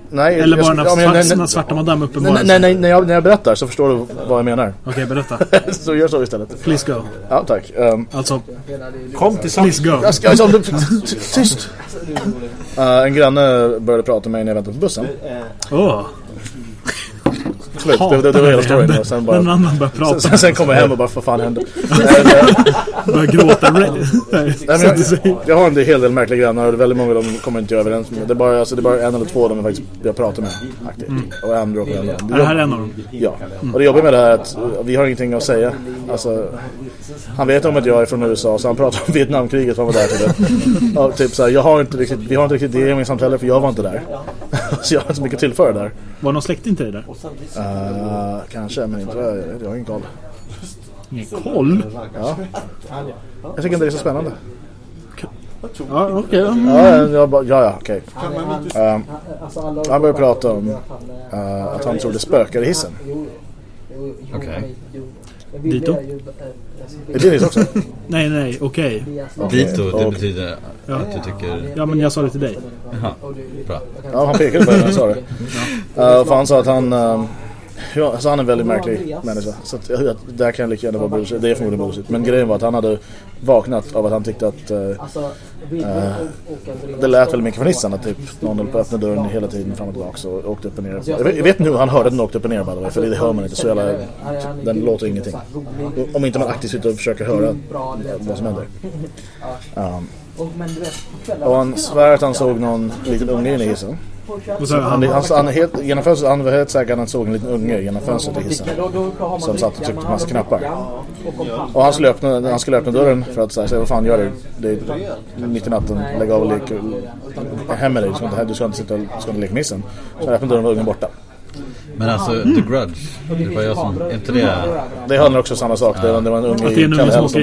Nej, Eller jag- bara ja, svart, nej, när svarta madame nej, uppenbarade nej, nej, när, jag, när jag berättar så förstår du vad jag menar. Okej, berätta. <laughs> Så gör så istället. Please go. Ja, tack. Um, Alltså, Kom till please go. jag ska, alltså, ty- ty- tyst! Uh, en granne började prata med mig när jag väntade på bussen. Åh, Slut, det, det, det var hela storyn. Och sen, bara, annan börjar prata. sen, sen kom jag hem och bara, vad fan hände? <laughs> Börjar gråta. Nej, jag, jag har en hel del märkliga grannar och väldigt många av dem kommer inte jag överens med. Det är bara, alltså, det är bara en eller två av dem jag faktiskt jag pratar med aktivt. Och en råkar ändå. Är det här en av dem? Ja, och det jobbiga med det här är att uh, vi har ingenting att säga. Alltså, han vet om att jag är från USA så han pratar om Vietnamkriget han var där <laughs> typ. Och typ såhär, jag har inte riktigt, vi har inte riktigt det gemensamt heller för jag var inte där. <laughs> så jag har inte så mycket att tillföra där. Var någon släkting till dig där? Uh, kanske, men inte vad jag, jag har ingen koll. Ingen koll? Ja. Jag tycker inte det är så spännande. Ja, okej. mm. Ja, jag bara, ja, ja okej. Um, Alltså alla... han började prata om uh, att han trodde spökar i hissen. Okej. Dito? Är det Nils också? <laughs> Nej, nej, okej. Dito, det Och- betyder att du tycker... Ja, men jag sa det till dig. Jaha, bra. Ja, han pekade på det när han sa det. Uh, för han sa att han... ehm, ja, alltså han är en väldigt märklig människa. Så att, jag, det här kan lika gärna vara bullshit. Det är förmodligen bullshit. Men grejen var att han hade vaknat av att han tyckte att... eh, eh, det lät väldigt mycket från hissen att typ någon höll på att öppna dörren hela tiden fram och tillbaka och åkte upp och ner. Jag vet, jag vet nu hur han hörde den åkte upp och ner way, för det hör man inte så jävla... Den låter ingenting. Om inte man aktivt sitter och försöker höra vad som händer. Um, och han svär att han såg någon liten unge inne i hissen. Och så, Han, han, han, han, är helt, genom fönstret, han var helt säker att han såg en liten unge genom fönstret i hissen. Som satt och tryckte på massa knappar. Och han skulle öppna, han skulle öppna dörren för att säga, vad fan gör du? Det är mitt i natten, lägg av och lek. Hem med dig, du ska inte, du ska inte sitta och du ska inte leka med hissen. Så han öppnade dörren och var ungen borta. Men alltså, The Grudge. Det var jag som... Är inte det... Det handlar också om samma sak. Det var, det var en unge en unge som.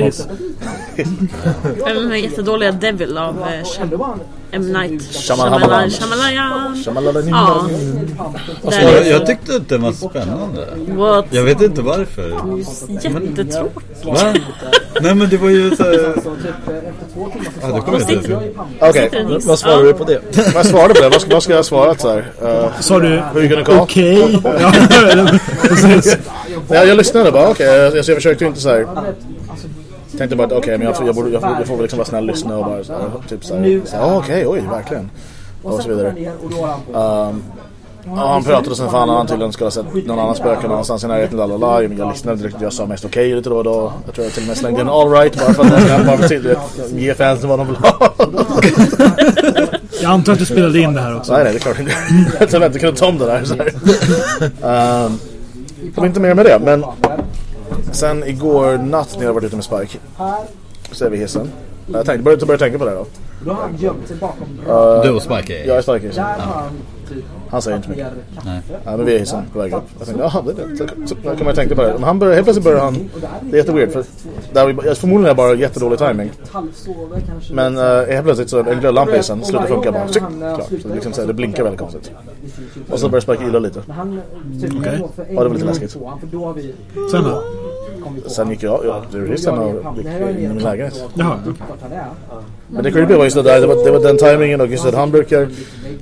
Eller den här jättedåliga Devil av eh, Sham- M. Night Shyamalan. Shyamalan. Shyamalan. Ja. Alltså, jag, jag tyckte att den var spännande. What? Jag vet inte varför. Jättetråkigt. Va? Nej men det var ju så här... Ja, du kommer inte ihåg. Okej, Vad svarar du på det? vad svarade på det? Vad ska, vad ska jag ha svarat så här? Uh, sa du okej? Ja, <laughs> precis. <laughs> Ja, jag lyssnade bara, okej. jag, jag försökte inte så här. Tänkte bara att okej, men jag, får- jag, borde, jag, får, jag får väl liksom vara snäll och lyssna och bara typ så här. "Ah, okej, oj, verkligen. Och så vidare. Um, ja, han pratade sen fan han tydligen skulle ha sett någon annan spöke någonstans i närheten. Lalala. Men jag lyssnade riktigt. Jag sa mest okej lite då och då. Jag tror jag till och med slängde en all right bara för att man ska bara för till, ge fansen vad de vill ha. Jag antar att du spelade in det här också. Nej, nej, det är klart inte. Jag tror inte kunde ta om det där. Så här. Um, det var inte mer med det, men sen igår natt när jag varit ute med Spike så är vi hissen. Jag tänkte, började, började tänka på det då. Då har han gömt sig bakom Uh, Du och Spike är jag är Spike i hissen. Där han typ Han säger inte mycket. Nej. Ja, men vi är hissen på väg upp. Jag tänkte, jaha, det är det. Så, så, så kan man tänka på det. Men han börjar, helt plötsligt börjar han... Det är jätteweird för det här, var ju- förmodligen är det bara jättedålig timing. Men uh, helt plötsligt så en glödlampa i hissen slutar funka bara. Tjick, klart. Så det, liksom, så här, det blinkar väldigt konstigt. Och så börjar Spike yla lite. Han typ Okej. en Ja, det var lite läskigt. För då har vi Sen på. Sen gick jag ja, ur hissen och gick in i min lägenhet. Jaha. Men det creepy var just det där, det var, det var den timingen och just att han brukar...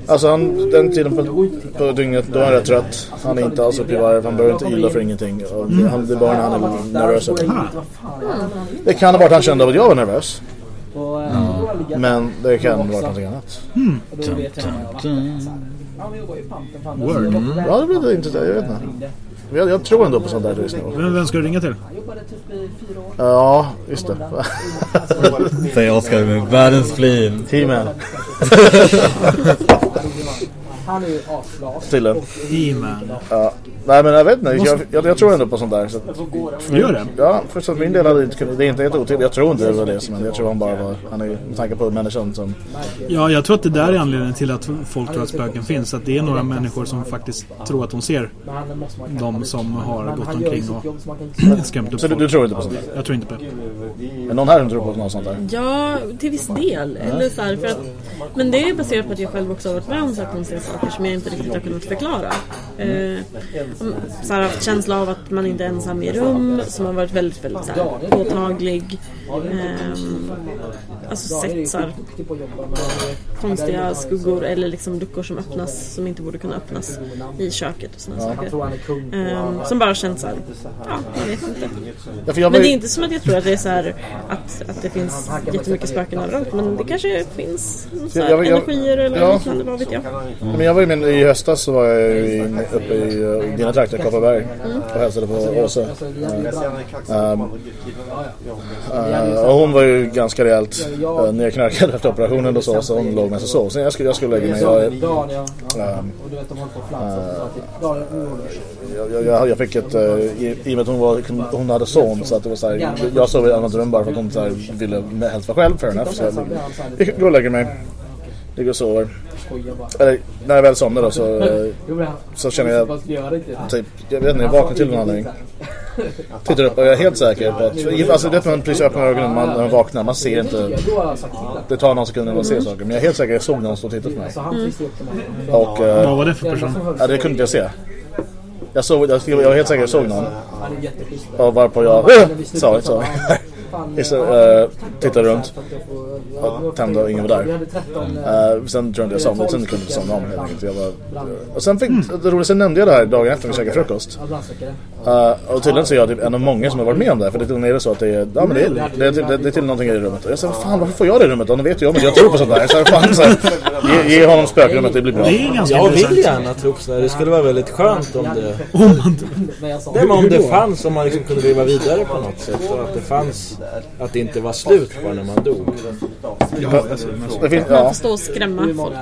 Alltså han, den tiden på, på dygnet, då är han rätt trött. Han är inte alls uppe i varv, han börjar inte yla för ingenting. Och han, det är bara när han är nervös. Det kan ha varit han kände att jag var nervös. Legat Men det kan ha varit någonting annat. var pampen. Fan, Word. Ja, det blev det inte. Jag vet inte. Jag, jag tror ändå på sånt där just nu. Vem, vem ska du ringa till? Jag jobbade typ i fyra år. Ja, just det. <laughs> Säger Oscar med världens flin. He-Man. Han är ju asglas. Tydligen. He-Man. Ja. Nej men jag vet inte, jag, jag, jag tror ändå på sånt där. Så, att- Du gör det? ja, för min del hade det inte kunnat, det är inte helt otippat. Jag tror inte det var det som hände. Jag tror han bara var, han är med tanke på människan som... Ja, jag tror att det där är anledningen till att folk tror att spöken finns. Att det är några människor som faktiskt tror att de ser de som har gått ju omkring och skrämt upp Så du, folk. du tror inte på sånt där? Jag tror inte på det. Men någon här som tror på något sånt där? Ja, till viss del. Eller så här, för att, men det är baserat på att jag själv också har varit med om så här konstiga saker som jag inte riktigt har kunnat förklara. Eh, så här, haft känsla av att man inte är ensam i rum, som har varit väldigt, väldigt så här, påtaglig. Ehm, alltså sett så här, konstiga skuggor eller liksom luckor som öppnas som inte borde kunna öppnas i köket och sådana saker. Ehm, som bara känns så här, ja, jag vet inte. Men det är inte som att jag tror att det är så här att, att det finns jättemycket spöken överallt. Men det kanske finns så här energier eller ja. liknande, vad vet jag. men jag var ju med, i höstas så var jag ju uppe i dina trakter, Kopparberg. Och hälsade på Åse. Um, uh, och hon var ju ganska rejält uh, nedknarkad efter operationen och så. Så hon låg med sig sov. Sen jag skulle, jag skulle lägga mig. Jag. Så det. jag, jag, jag fick ett, i, i och med att hon, var, hon hade son så att det var så här, jag sov i ett annat rum bara för att hon så här, ville helst vara själv, fair enough. Så jag gick- och lägger mig, ligger och sover. Eller när jag väl somnar då så, <laughs> han- så känner jag typ, jag vet inte, jag vaknar till någon anledning. <laughs> Tittar upp och jag är helt säker på att, alltså det är att man precis öppnar ögonen man, när man vaknar, man ser inte, det. det tar någon sekund innan man ser saker. Men jag är helt säker, jag såg någon stå och titta på mig. Så han trissade upp dem. Och, eh, Vad var det för person? ja det kunde inte jag se. Jag, såg, jag, jag var helt säker jag såg någon. Och varpå jag sa <laughs> så. Istället, uh, tittade runt. Och tände och ingen var där. Uh, sen tror jag inte jag somnade. Sen kunde jag somna om helt enkelt. Jag uh, och sen fick, det roliga, sen nämnde jag det här dagen efter vi käkade frukost. Uh, och tydligen så är jag typ en av många som har varit med om det här. För det är så att det är, ja men det är, det är, det är, det är till någonting i rummet. Och jag sa, fan varför får jag det i rummet? Och nu vet jag om att jag tror på sånt där. Så här, fan, så här, ge, ge honom spökrummet, det blir bra. Det är ganska Jag vill intressant. gärna tro på sådär. Det skulle vara väldigt skönt om det... Om man, Nej, men om det fanns, om man liksom kunde leva vidare på något sätt. Och att det fanns, att det inte var slut bara när man dog. Det finns, Man ja. får stå och skrämma folk.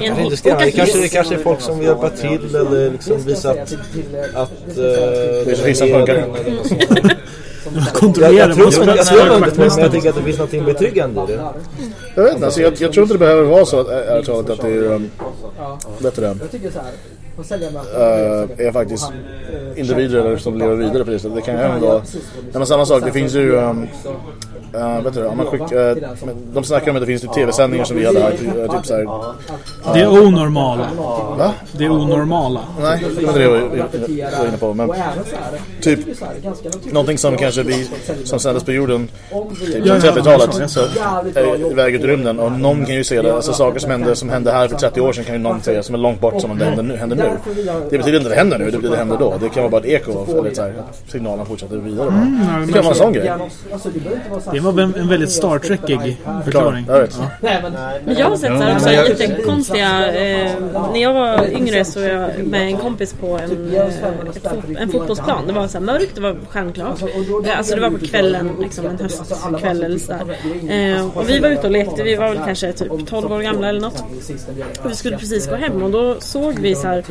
En Det, det, kanske, det kanske är folk som vill hjälpa till eller liksom visa att... att uh, Visa hissar funkar. Jag, kontrollera jag, tror, vad jag, jag, tror inte men jag tycker att det finns något betryggande i det. Jag vet inte, alltså, jag, jag tror inte det behöver vara så att, ärligt talat att det är... Um, vet du det? Uh, är faktiskt individer som lever vidare på det sättet. Det kan ju vara... Nej, men samma sak, det finns ju... Um, uh, vet du det? Om man skick, uh, de snackar om att det finns ju tv-sändningar som vi hade här. Typ, typ såhär... det är onormala. Va? Det är onormala. Nej, det var inte det jag var inne på. Men typ någonting som kanske vi som sändes på jorden typ Ja, på ja, 30-talet ja. så är iväg ut i rymden och någon kan ju se det. Alltså saker som hände, som hände här för 30 år sedan kan ju någon se som är långt bort som det händer nu. Händer nu. Det betyder inte att det händer nu, det betyder att det händer då. Det kan vara bara ett eko av eller så här, att signalen fortsätter vidare. bara. det kan vara en sån grej. Det var en, en väldigt Star Trekig förklaring. Vet. Men jag har sett så här också jättekonstiga... Eh, när jag var yngre så var jag med en kompis på en, eh, ett en fotbollsplan. Det var så här mörkt, det var stjärnklart. Eh, alltså det var på kvällen, liksom en höstkväll eller sådär. Eh, och vi var ute och lekte, vi var väl kanske typ 12 år gamla eller något. Och vi skulle precis gå hem och då såg vi så här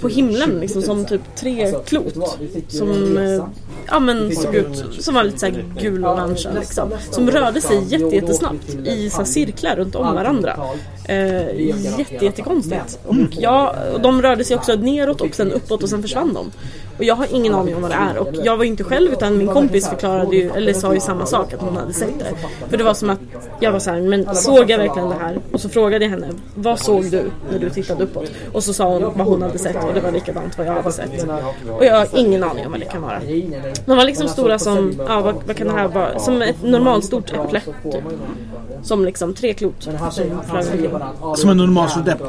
på himlen liksom som typ tre klot. Som eh, ja, men såg ut som var lite så här gul-orangea liksom. Som rörde sig jätte, jättesnabbt i så cirklar runt om varandra. Eh, jätte, jättekonstigt. Och, ja, och de rörde sig också neråt och sen uppåt och sen försvann de. Och jag har ingen aning om vad det är. Och jag var ju inte själv utan min kompis förklarade ju, eller sa ju samma sak att hon hade sett det. För det var som att jag var så här, men såg jag verkligen det här? Och så frågade jag henne, vad såg du när du tittade uppåt? Och så sa hon vad hon hade sett och det var likadant vad jag hade sett. Och jag har ingen aning om vad det kan vara. De var liksom stora som, ja vad, vad kan det här vara? Som ett normalstort äpple. Typ. Som liksom tre klot som Som en normal depp.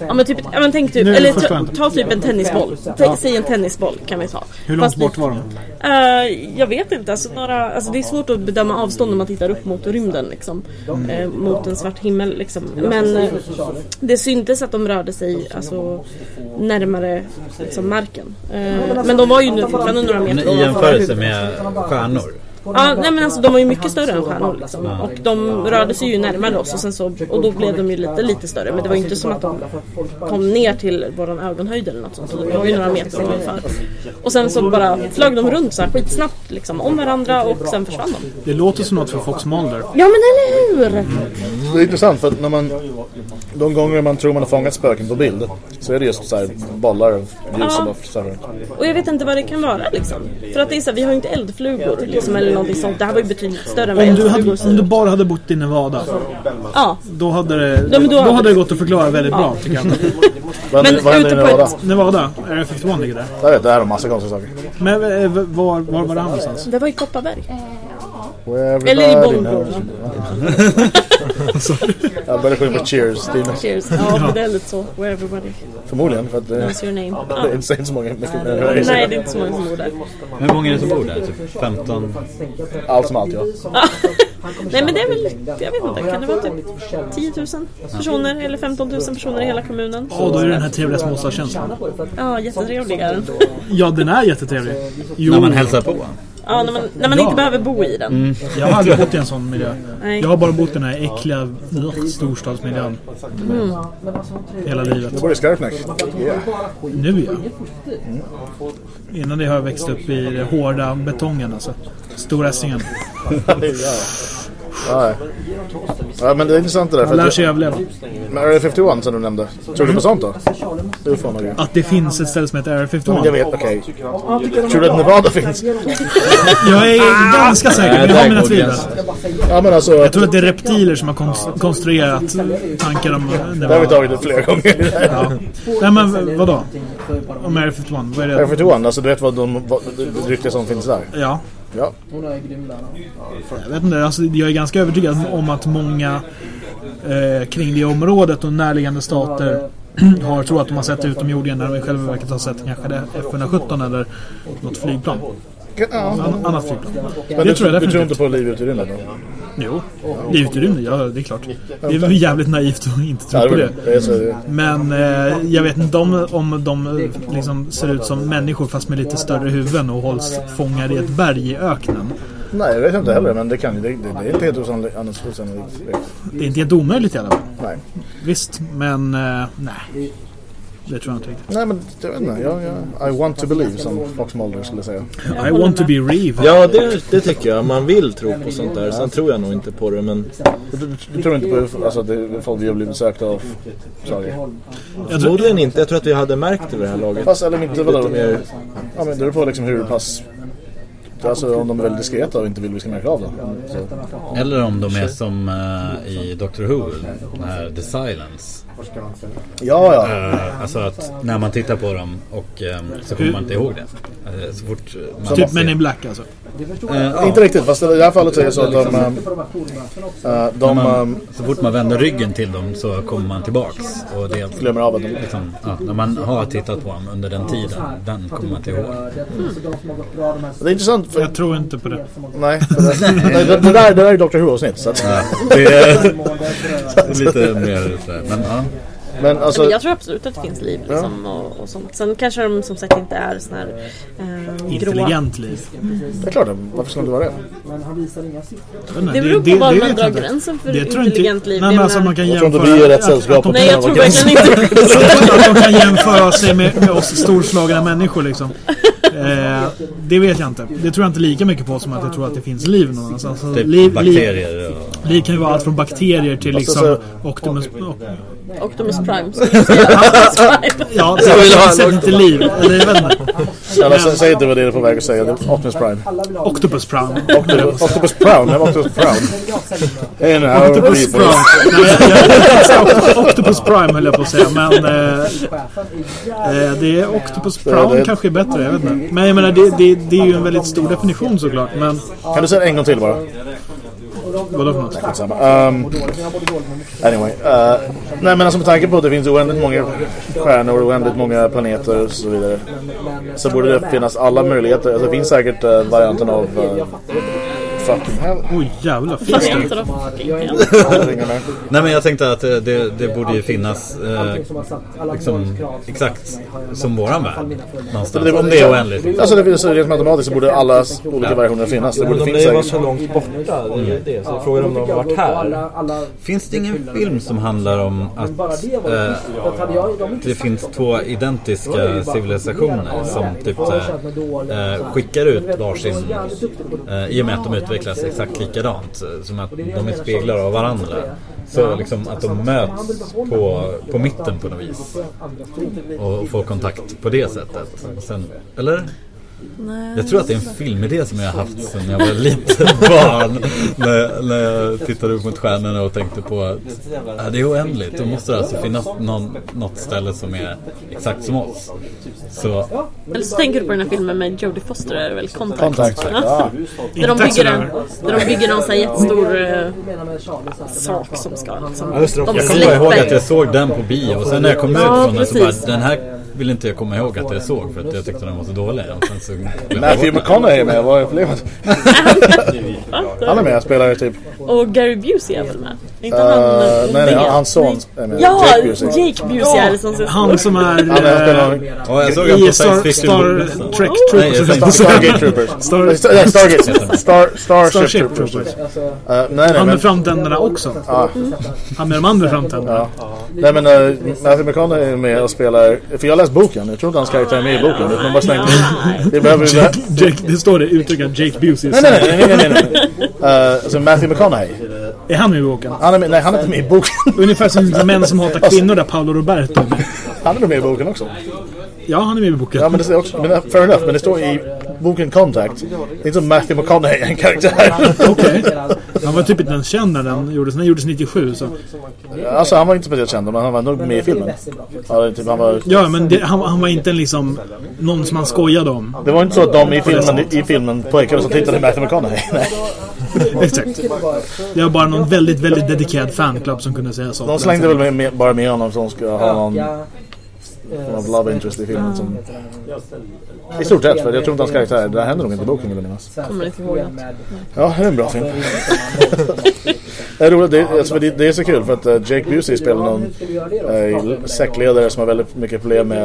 Ja men typ, ja, men tänk typ, Nu eller ta, inte. ta typ en tennisboll. Ta, säg en tennisboll kan vi ta. Hur långt Fast bort var de? Eh, jag vet inte, alltså, några, alltså det är svårt att bedöma avstånd om man tittar upp mot rymden liksom. Eh, mot en svart himmel liksom. Men eh, det syntes att de rörde sig alltså, närmare liksom, marken. Eh, men de var ju nu fortfarande några meter i jämförelse med stjärnor. Ja, nej men alltså de var ju mycket större än stjärnor liksom. Och de rörde sig ju närmare oss och sen så, och då blev de ju lite, lite större. Men det var ju inte som att de kom ner till våran ögonhöjd eller något sånt. Så det var ju några meter ungefär. Och sen så bara flög de runt så här skitsnabbt liksom om varandra och sen försvann de. Det låter som något för Fox Mulder. Ja men eller hur! Det är intressant för att när man de gånger man tror man har fångat spöken på bild så är det just så här bollar av ljus som bara fladdrar runt. Och jag vet inte vad det kan vara liksom. För att det är så här, vi har ju inte eldflugor liksom eller någonting sånt. Det här var ju betydligt större än vad Om du, hade, om du bara hade bott i Nevada, Ja, då hade det, Ja, men då då hade- hade det gått att förklara väldigt bra tycker jag. Vad händer, Men vad händer i Nevada? ett- Nevada, Area 51 ligger där. Jag vet, det här är massa konstiga saker. Men eh, var, var var det någonstans? det var i Kopparberg. Eller i everybody Bongo. knows. Jag började sjunga på Cheers. Det är Cheers. Ja, det är lite så. Where everybody förmodligen för att det knows your name. <laughs> det är inte så många. Nej, det är inte så många som bor där. Hur många är det som bor där? Typ 15? Allt som allt ja. <laughs> Nej men det är väl, jag vet inte, kan det vara typ 10 000 personer eller 15 000 personer i hela kommunen? Ja, då är det den här trevliga småstadskänslan. Ja, jättetrevlig är den. Ja, den är jättetrevlig. Jo, När man hälsar på? Ja, när man, när man Ja. inte behöver bo i den. jag har aldrig bott i en sån miljö. Nej. Jag har bara bott i den här äckliga storstadsmiljön. Hela livet. Du bor i Skarpnäck. Yeah. Nu ja. Innan det har jag växt upp i den hårda betongen alltså. Storässingen. <laughs> Ja, ja, men det är intressant det där. Man lär sig överleva. med Area 51 som du nämnde. Tror du på sånt då? UFO och grejer. Att det finns ett ställe som heter Area Men 51. jag vet, okej. Tror du att Nevada finns? Jag är ganska säker, men jag har mina tvivel. Ja men alltså, Jag tror att det är reptiler som har konst- konstruerat tankar om det har vi Nevada. tagit det flera gånger. Ja. Nej men vadå? Om Area 51, vad är Area det? 51, alltså du vet vad de vad, det rykte som finns där? Ja, Ja. jag vet inte. Alltså, jag är ganska övertygad om att många eh, kring det området och närliggande stater <clears throat> har tror att de har sett utomjordingar när de i själva verket har sett kanske det F-117 eller något flygplan. Ja. Annat flygplan. Men det du, tror jag du tror inte på liv ute i rymden? då? Jo, det är ute i rymden, ja det är klart. Det är väl jävligt naivt att inte Ja, tro på det, det. det. Men eh, jag vet inte om, om de liksom ser ut som människor fast med lite större huvuden och hålls fångade i ett berg i öknen. Nej, jag vet inte heller, men det kan ju. Det, det, det är inte helt osannolikt. Det är inte helt omöjligt i alla fall. Nej. Visst, men eh, nej. Det tror jag inte riktigt. Nej, men jag vet inte. Jag, jag, I want to believe, som Fox Mulder skulle säga. I want to be Reeve. Ja, det, det tycker jag. Man vill tro på sånt där. Sen tror jag nog inte på det, men Du, du, du tror inte på alltså, att det, folk vi har blivit sökta av saker? Förmodligen inte. Jag tror att vi hade märkt det vid det här laget. Fast eller inte, vadå? Mer... Ja, men det beror på liksom hur pass... Alltså om de är väldigt diskreta och inte vill vi ska märka av dem. Så. Eller om de är som eh, i Doctor Who, den här The Silence. Ja, ja. Eh, alltså att när man tittar på dem och eh, så kommer man inte ihåg det. Eh, så fort man typ Men in Black alltså. Ja. Inte riktigt, fast i det här fallet så är det så att de... ähm, äh, de man, ähm, så fort man vänder ryggen till dem så kommer man tillbaks. Och det, glömmer av att de... liksom, ja, när man har tittat på dem under den tiden, den kommer man inte ihåg. Det är intressant för... Jag tror inte på det. Nej, för det, det, det, där, det där är Doctor Who-avsnitt. Så att, Ja, det är <laughs> lite mer sådär. Men ja. Men alltså... Men jag tror absolut att det finns liv liksom, och, och sånt. Sen kanske de som sagt inte är sån här eh, gråa. Intelligent liv. Det är klart, varför skulle det vara det? Det beror på var det man drar gränsen för Det tror jag intelligent inte. liv. Nej, men alltså man kan Jag tror inte jämföra... vi är rätt sällskap. Nej, jag tror verkligen <laughs> inte att de kan jämföra sig med, med oss storslagna människor liksom. Eh, det vet jag inte. Det tror jag inte lika mycket på som att jag tror att det finns liv någonstans. Alltså, Typ liv, liv, bakterier och... liv kan ju vara allt från bakterier till liksom alltså- Optimus... Optimus Prime. så <laughs> ja, vill ha det en inte liv. Eller jag vet inte. Säg inte vad det är på väg att säga. Optimus Prime. Octopus Prime. Octopus, Prime? Octopus Prime? Octopus. Prime. Octopus Prime höll jag på att säga. Men eh, eh, det är Octopus Prime kanske är bättre. Jag vet inte. Men jag menar det, det, det är ju en väldigt stor definition såklart. Men Kan du säga det en gång till bara? Vadå för något? Skitsamma. Um, anyway. Uh, nej men alltså med tanke på att det finns oändligt många stjärnor och oändligt många planeter och så vidare. Så borde det finnas alla möjligheter. Alltså det finns säkert uh, varianten av... Uh, fucking hell. Oj jävlar. Jag ringer mig. Nej men jag tänkte att det, det, det borde ju finnas eh, liksom, exakt som våran värld. Någonstans. Om det är oändligt. Alltså det finns rent matematiskt så borde alla olika variationer finnas. Det Men borde de finnas vara säkert. så långt borta. Det är ju det. Så frågan om de har varit här. Finns det ingen film som handlar om att eh, det finns två identiska civilisationer som typ eh, eh, skickar ut varsin eh, i och med att de utvecklas exakt likadant. eh, Som att de är speglar av varandra. Så liksom att de möts på, på mitten på något vis. Och får kontakt på det sättet. Sen, eller? Jag tror att det är en filmidé som jag har haft sedan jag var litet <laughs> barn. när, när jag tittade upp mot stjärnorna och tänkte på att ja, det är oändligt. Då måste det alltså finnas någon, något ställe som är exakt som oss. Så Eller så tänker du på den här filmen med Jodie Foster, är det väl? Contact. Contact. Ja. Där de bygger, en, där de bygger någon sån här jättestor eh, sak som ska liksom, Ja, just det, de- jag kommer ihåg att jag såg den på bio och sen när jag kom ut från den så bara den här vill inte jag komma ihåg att jag såg för att jag tyckte den var så dålig. Så <laughs> Matthew. McConaughey är med. Vad är problemet? <laughs> Han är med. Jag spelar typ... Och Gary Busey är väl med? Inte Uh, han... nej, nej, det? hans son är med. Ja, Jake Busey. Jake Busey är det som ser Han som är... Han är, spelar, eh, I på Star, Star Trek Nej, Troopers. Star, Stargate Troopers. Star- Nej, Stargate. Star, Starship, Starship Troopers. Troopers. Uh, nej, nej, Han med men... framtänderna också. Han med de andra framtänderna. Nej men uh, Matthew McConaughey är med och spelar För jag läst boken, jag tror inte hans karaktär är med i boken utan bara in Det behöver Jake, <laughs> Jake, det står det uttrycket Jake Busey. Nej nej nej nej nej, nej. Uh, alltså Matthew McConaughey Är han med i boken? Han är med, nej, han är inte med i boken. <laughs> Ungefär som Män som hatar kvinnor där Paolo Roberto är med. Han är nog med i boken också. Ja, han är med i boken. Ja, men det står också, men, fair enough, men det står i boken Contact. Det är inte som Matthew McConaughey en karaktär. Okej. <laughs> Han var typ inte ens känd när den gjordes. Den gjordes 97 så. Alltså han var inte speciellt känd, men han var nog med i filmen. Ja, typ, han var, Ja, men det, han, han var inte en liksom någon som man skojade om. det var inte så att de i filmen, i filmen pojkarna som tittade på Matthew McConaughey. <laughs> Nej. Exakt. Det var bara någon väldigt, väldigt dedikerad fanclub som kunde säga så. De slängde väl med, med, bara med honom som ska ha någon, någon love interest i filmen. Som, I stort sett, för jag tror inte hans karaktär, det här händer nog inte i boken vill jag minnas. Kommer inte ihåg. Ja, det är en bra film. Det, är roligt, det, är- alltså, det, det är så kul för att uh, Jake Busey spelar någon uh, sektledare som har väldigt mycket problem med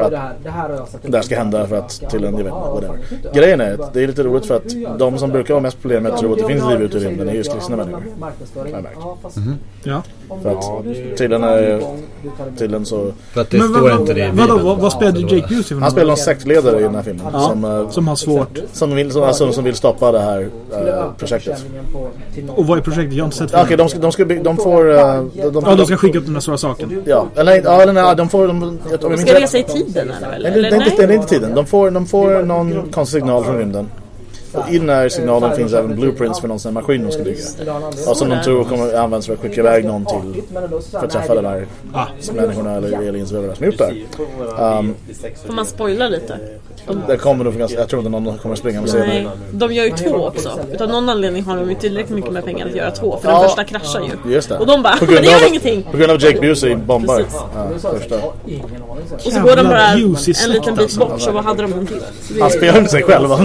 att det här ska hända för att till en, jag vet inte, whatever. Grejen är att det är lite roligt för att de som brukar ha mest problem med att tro att det finns liv ute i rymden är just kristna människor. Har jag märkt. Ja. För att tydligen är tydligen så... För att det Men står vad, inte det i vadå, vad, vad spelade Jake Busey för Han spelar någon sektledare i den här filmen. Ja, Som, uh, som har svårt. som, vill, som, alltså, som vill stoppa det här uh, projektet. Och vad är projektet? Jag har inte sett Okej, filmen. de, ska, de, ska, de får... Uh, de, de, Ja, de ska skicka upp den där stora saken. Ja, eller nej, ja, eller nej, de får... De, jag minns Ska resa i tiden eller? Nej, det, eller? det, är inte, det är inte tiden. De får, de får någon konstig signal från rymden. Och I den här signalen finns även blueprints för någon sån här maskin de ska bygga. Och som de tror kommer användas för att skicka iväg någon till för att träffa de här Ah. människorna eller aliens eller som gjort det. Um, Får man spoila lite? det kommer nog ganska, jag tror inte någon kommer springa och säga Nej, det. de gör ju två också. Utav någon anledning har de ju tillräckligt mycket med pengar att göra två. För Ja. den första kraschar ju. Just det. Och de bara, men <laughs> det gör ingenting. På grund av Jake Busey bombar. Ja, första. Och så går de bara en liten bit bort så vad hade de en till. Han spelar inte sig själv. <laughs>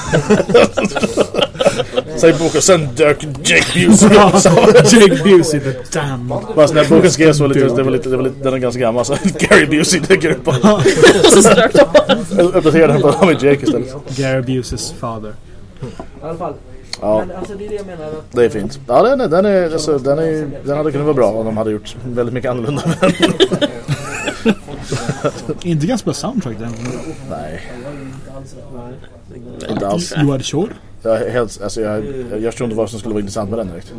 <laughs> Säg boken, sen dök Jake Busey. Så- <laughs> Jake Busey, the damn. Fast när boken skrevs var lite, det var lite, det var lite, den är ganska gammal så <laughs> Gary Busey dyker upp så strök de. uppdaterar den på med Jake istället. Gary Buseys father. Ja, det är fint. Ja, den är, den är, alltså, den är, den hade kunnat vara bra om de hade gjort väldigt mycket annorlunda. Men Inte ganska bra soundtrack den. nej. Inte alls. You are sure? Jag, helt, alltså, jag, jag, jag förstår inte vad som skulle vara intressant med den direkt.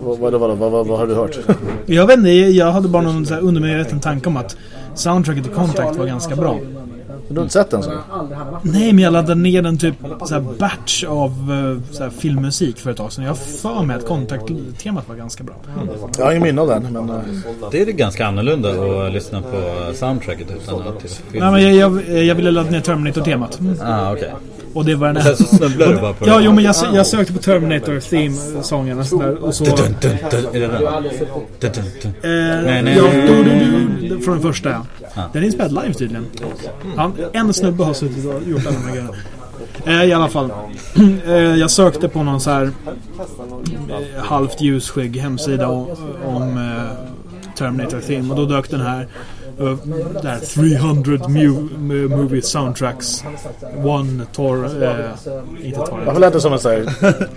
Vad, vad, vad, vad, vad, vad har du hört? Jag vet inte, jag hade bara någon undermedveten tanke om att soundtracket i Contact var ganska bra. Du har inte sett den så? Nej, men jag laddade ner en typ så här batch av eh, så här filmmusik för ett tag sedan. Jag har för mig att Contact-temat var ganska bra. Jag har ingen minne av den, men... eh, Det är ganska annorlunda att lyssna på soundtracket utan att. Nej, men jag, jag, jag ville ladda ner Terminator-temat. Ah, okej. Och det var den så snubblar du bara på Ja, det. jo, men jag, jag sökte på Terminator Theme-sången och sådär. Och så... Dun, dun, dun, är det den? Eh, Nej, nej, ja, från den första ja. Den är inspelad live tydligen. Han, en snubbe har suttit och gjort alla de här grejerna. Eh, I alla fall. <clears throat> Eh, jag sökte på någon så här eh, halvt ljusskygg hemsida om, om eh, Terminator Theme och då dök den här eh, där 300 mu movie soundtracks One Tor... Eh, inte Tor. Varför lät det som en sån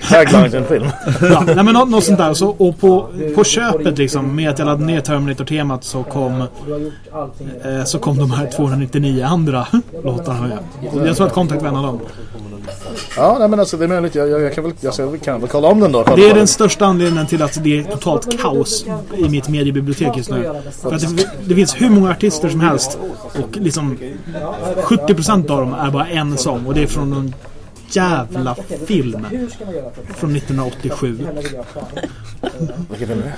tagline till en film? Ja, nej, men något, något sånt där. Så, och på, på köpet liksom, med att jag laddade ner Terminator-temat så kom eh, så kom de här 299 andra <laughs> låtarna med. Och Jag tror att Contact var en av dem. Ja, nej, men alltså det är möjligt. Jag, jag, jag kan väl, jag, jag kan väl kolla om den då. Kolla Det är den största anledningen till att det är totalt kaos i mitt mediebibliotek just nu. För att det, det finns hur många artister som helst och liksom 70% av dem är bara en sång och det är från en jävla film från 1987. Vilken film är det?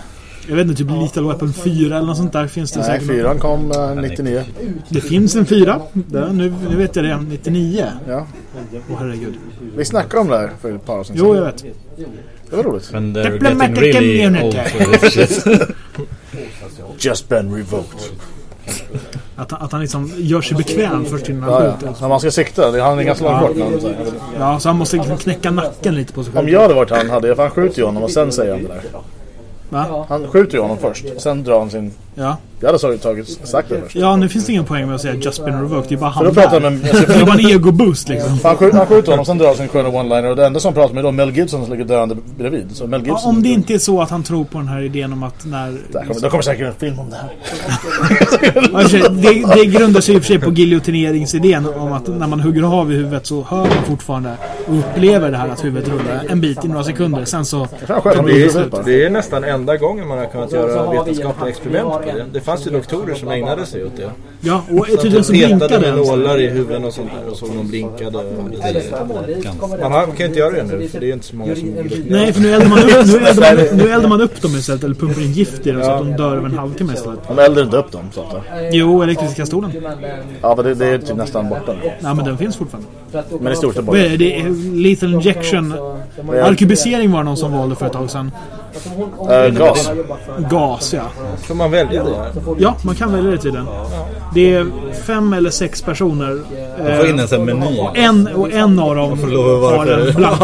Jag vet inte, typ Little Weapon 4 eller något sånt där finns det Nej, säkert. fyran kom eh, 99. Det finns en 4. Där, nu, nu vet jag det. 99. Ja. Åh herregud. Vi snackade om det här för ett par år sedan. Jo, jag vet. Det var roligt. Men they're Diplomatic getting really immunity. old for this shit. <laughs> Just been revoked. Att, han- att han liksom gör sig bekväm först innan Ja, han ja. skjuter. Men man ska sikta. Det- Han är ganska långt bort. Här. Ja, så han måste liksom knäcka nacken lite på sig om själv. jag hade varit han hade jag... Skjuter ju honom och sen säger han det där. Va? Han skjuter ju honom först. Sen drar han sin Ja. Jag hade tagit, tagit sagt det först. ja, nu finns det ingen poäng med att säga just been revoked. Det är bara han pratar där. med... <laughs> Det bara en ego-boost liksom. Han skjuter, han skjuter honom, sen drar sin sköna one-liner och det enda som pratar med är då Mel Gibson som ligger döende bredvid. Så Mel Ja, Gibson... om det inte är så att han tror på den här idén om att när... Där kommer, då kommer säkert en film om det här. <laughs> Ja, det, det grundar sig i och för sig på giljotineringsidén om att när man hugger av i huvudet så hör man fortfarande och upplever det här att huvudet rullar en bit i några sekunder. Sen så... Det är, det är nästan enda gången man har kunnat göra vetenskapliga experiment på det. Det fanns ju doktorer som ägnade sig åt det. Ja, och tydligen så petade blinkade med den. nålar i huvuden och sånt där och såg de blinkade. Man har, kan ju inte göra det nu för det är inte så många som Nej, för nu eldar man upp, nu eldar man, nu eldar man upp dem istället. Eller pumpar in gift i dem så att de dör över en halvtimme istället. De eldar inte upp dem så att det. Jo, elektriska stolen. Ja men det, det är typ nästan borta nu. Nej, men den finns fortfarande. Men i stort sett borta. är det? Är Lethal injection. Arkubisering var någon som valde för ett tag sedan. Äh, gas. Gas, ja. Får man välja det? Ja, man kan välja det tydligen. Det är fem eller sex personer. Man får in Eh, en sån meny. en, och en av dem har en blank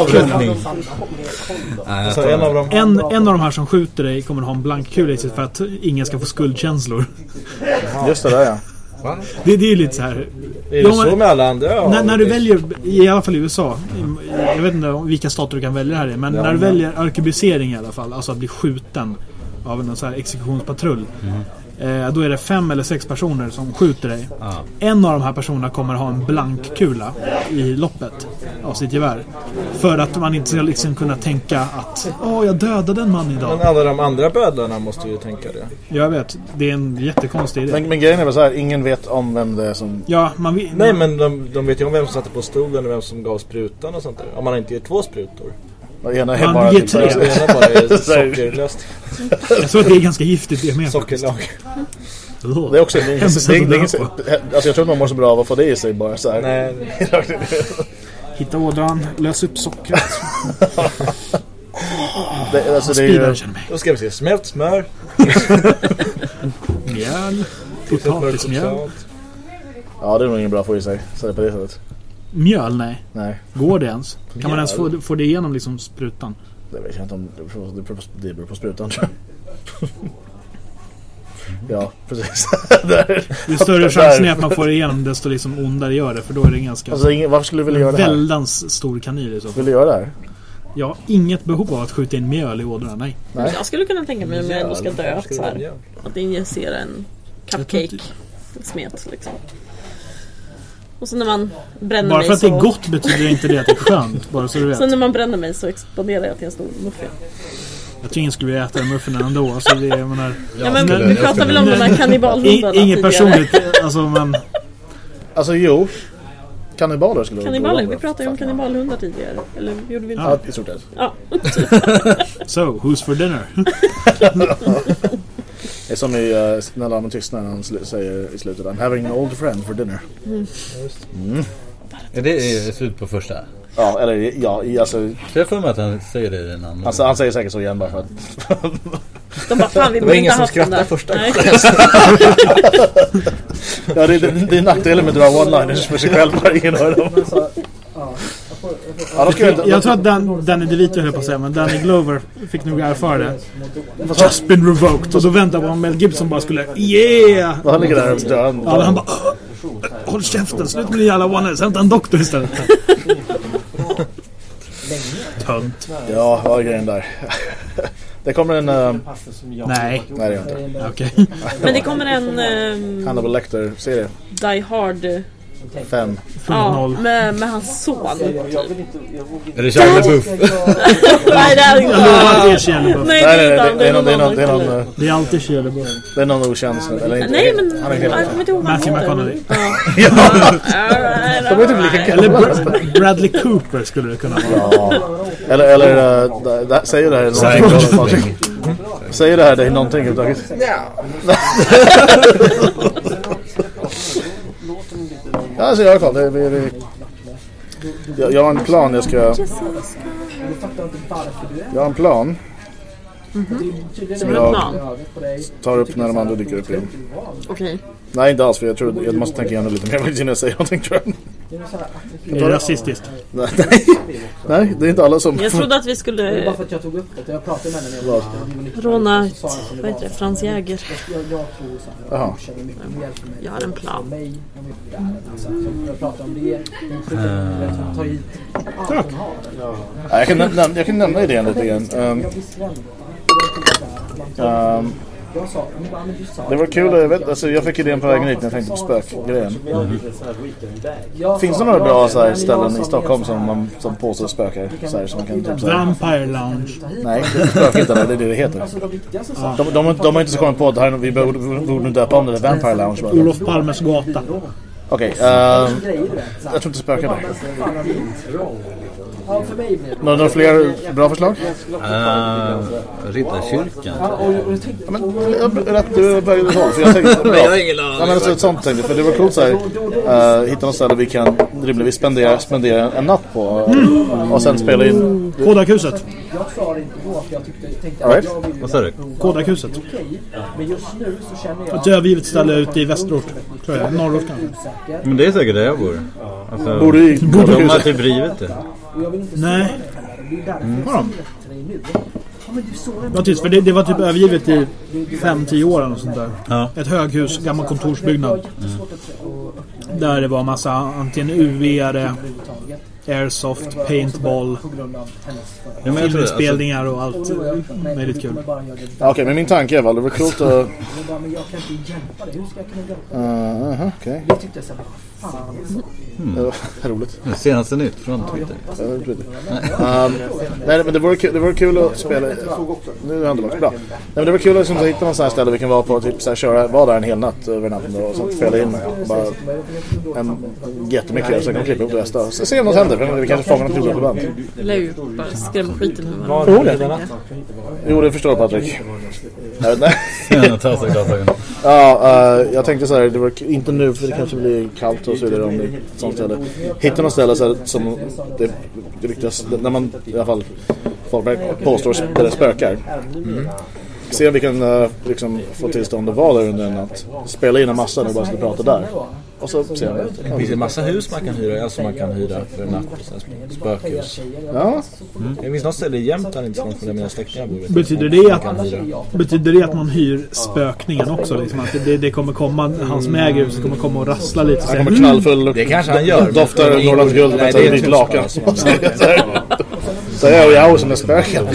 dem... en, en av de här som skjuter dig kommer ha en blank kula i sig för att ingen ska få skuldkänslor. Just det där ja. Det, det är ju lite så här. Är det Ja, men- så med alla andra? Ja, När, när du väljer, i alla fall i USA, i- jag vet inte om vilka stater du kan välja här i, men när du väljer arkebusering i alla fall, alltså att bli skjuten av en sån här exekutionspatrull. Eh, då är det fem eller sex personer som skjuter dig. Ja. En av de här personerna kommer ha en blank kula i loppet av sitt gevär. För att man inte ska liksom kunna tänka att Åh, jag dödade en man Men idag. alla de andra bödlarna måste ju tänka det. Jag vet, det är en jättekonstig idé. Men, men grejen är väl så här, ingen vet om vem det är som... Ja, man vill... Nej men de, de vet ju om vem som satte på stolen och vem som gav sprutan och sånt där. Om man inte ger två sprutor. Och ena är Man bara... ger tre. Det ena bara är <laughs> sockerlöst. Jag tror att det är ganska giftigt det med. Sockerlag. Det är också... Det är, det är, det är, alltså jag tror inte man mår så bra av att få det i sig bara så här. Nej, <laughs> Hitta ådran, lös upp sockret. Det, alltså det är ju... då ska vi se. Smält smör. <laughs> Mjöl. Potatismjöl. Ja det är nog ingen bra att få i sig. Så det är på det sättet. Mjöl, nej. Nej. Går det ens? <laughs> Kan man ens få, få det igenom liksom sprutan? Det vet jag inte om... Det beror på, det beror på, det beror på sprutan tror jag. Ja, precis. <laughs> Ju större chansen är att man får det igenom desto liksom ondare gör det. För då är det en ganska Alltså ingen, varför skulle du vilja göra det här? väldans stor kanyl i så fall. Vill du göra det här? Jag har inget behov av att skjuta in mjöl i ådrorna, nej. Nej. Jag skulle kunna tänka mig om jag ändå ska dö så här, att injicera en cupcake smet liksom. Och så när man bränner Bara mig för att det så... är gott betyder inte det att det är skönt. Bara så du <laughs> Så vet. när man bränner mig så exploderar jag till en stor muffin. Jag tror ingen skulle vilja äta den muffinen ändå. Så det, jag menar, Ja, men skulle- vi pratade väl om de här kannibalhundarna inget personligt. Alltså men... Alltså jo. Kannibaler skulle Kannibaler, vi pratade ju om kannibalhundar tidigare. Eller gjorde vi inte? Ja, i stort sett. Ja. <laughs> So, who's for dinner? <laughs> Det är som i uh, Snälla men tystna när han sl- säger i slutet I'm having an old friend for dinner. Är det är slut på första? Ja, eller ja, alltså, Så jag får mig att han säger det i den andra. alltså han säger säkert så igen bara för att <laughs> De bara, fan vi Det var borde ingen inte som haft den där. skrattade första Nej. <laughs> Ja, det, det, det är nackdelen med att dra one-liners för sig själv bara ingen hör dem. Ja, då ska jag. Jag tror att Dan, Danny DeVito höll på att säga, men Danny Glover fick nog erfara det. Just been revoked. Och då väntade på om Mel Gibson bara skulle Yeah! Han ligger där och dör. Ja, han bara "Åh, Håll käften, slut med din jävla one Hämta en doktor istället. Tönt. Ja, vad är grejen där? Det kommer en... Uh, Nej, nej, det gör inte. okej. Men det kommer en ehm, Hannibal Lecter-serie. Die Hard Fem. ja, noll. med, med hans son. Typ. Är det Shia LaBeouf? <laughs> Nej, det är Jag lovar att det är Shia LaBeouf. Nej, det är inte det, är någon, det, är någon, det, är någon, annan. eh, Det är alltid Shia LaBeouf. det är någon okänd eller inte. Nej, men Han är helt... inte Matthew McConaughey. Ja. <laughs> De är typ lika Eller Bradley Cooper skulle det kunna vara. Ja. Eller, eller uh, det- det- säger det här någonting? Säger det här dig någonting? Ja, <laughs> alltså i alla fall. Det, vi, vi, jag, jag har en plan jag ska... Jag har en plan. Som Som en jag plan. tar upp när de andra dyker upp igen. Okej. Nej, inte alls. För jag tror jag måste tänka igenom lite mer innan jag säger någonting tror jag. Är det rasistiskt? Nej, nej, det är inte alla som... Jag trodde att vi skulle För att jag tog upp det. Jag pratade med henne råna vad heter det, Frans Jäger. Jaha. Jag har en plan. Alltså, Tack. kan nämna, jag kan nämna idén lite grann. Um, det var kul, jag, vet, alltså, jag fick idén på vägen hit när jag tänkte på spökgrejen. Jag Finns det några bra så här, ställen i Stockholm som, man, som påstår spökar? Så här, som man kan typ så här, Vampire Lounge. Nej, det är spökar inte, det är det det heter. Alltså de. De, de, de har inte så kommit på att det här, vi borde, döpa om det till Vampire Lounge bara. Olof Palmes gata. Okej, ehm, vet. så här. jag tror inte spökar där. Ja, för mig blev det. Några, fler bra förslag? Uh, Riddarkyrkan. Ja, Ja, men, jag- rätt du började håll. För jag tänkte, <laughs> Men jag har ingen Ja, aning. men ett sånt tänkte. För det var coolt såhär. Uh, hitta något ställe vi kan rimligtvis spendera, spendera en natt på. Och sen spela in. Kodakhuset. Det inte då för jag tyckte, tänkte right. att jag vill Vad sa du? Kodakhuset. okej. Men just nu så känner jag Ett övergivet ställe ute i västerort. Tror jag. Norrort kanske. Men det är säkert där jag bor. Alltså, Bor du i de har Kodakhuset? typ rivit det. Nej. därför Har de? Ja, tyst, för det, det var typ övergivet i 5-10 år eller sånt där. Ja. Ett höghus, gammal kontorsbyggnad. Där det var massa antingen UV-are, airsoft, paintball, Ja, alltså, filminspelningar och allt möjligt kul. Okej, men min tanke är väl, det var coolt att... Jag bara, men jag kan inte hjälpa dig. Hur ska jag kunna hjälpa dig? Uh. Jag tyckte fan. Det var Roligt. det senaste nytt från Twitter. Ja, det. Um, nej, men det vore, kul, det vore kul att spela... Nu är han tillbaka. Bra. Nej, men det var kul att liksom, hitta någon sån här ställe vi kan vara på. Typ så här, köra, vara där en hel natt över natten och så spela in. Bara en, jättemycket. Så kan vi klippa ihop det resten. Så se om något händer. för Vi kanske fångar något roligt på band. Det lär ju bara skrämma skiten ur Var varandra. det? Jo, det förstår Patrik. Jag vet inte. <laughs> Jag. Ja, eh, jag tänkte så här, det var inte nu för det kanske blir kallt och så vidare om det är ett sånt ställe. Hitta något ställe så här, som det, det viktigaste, när man i alla fall folk påstår att det spökar. Mm. Se om vi kan eh, liksom, få tillstånd att vara där under en natt. Spela in en massa och bara sitta och prata där. Och så se om Det finns en massa hus man kan hyra, alltså man kan hyra för en natt. så Spökhus. Ja, Det finns något ställe i Jämtland inte så långt från där mina släktingar bor. Betyder det, att, betyder det att man hyr spökningen också? Liksom? Att det, det kommer komma, hans som äger huset kommer komma och rassla lite och han kommer mm, knallfull. Det kanske han gör. Doftar Norrlands guld med ett vitt typ lakan. så. Så jag och jag som är spöken.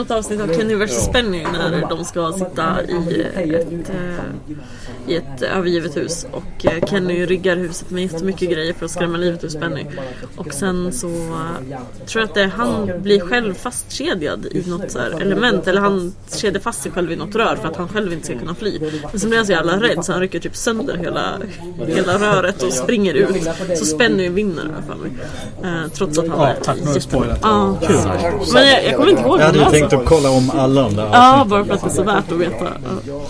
Något avsnitt av Kenny vs Penny när de ska sitta i ett, eh, i ett övergivet hus och eh, Kenny riggar huset med jättemycket grejer för att skrämma livet ur Penny. Och sen så eh, tror jag att det, han blir själv fastkedjad i något så här element eller han kedjar fast sig själv i något rör för att han själv inte ska kunna fly. Men sen blir han så jävla rädd så han rycker typ sönder hela, hela röret och springer ut. Så Spenny vinner för mig. Eh, trots att han Ja, är tack, nu har du spoilat. Ja, men jag, jag kommer inte ihåg Jag hade tänkt att kolla om alla de där Ja, bara för att det är så värt att veta. Ja.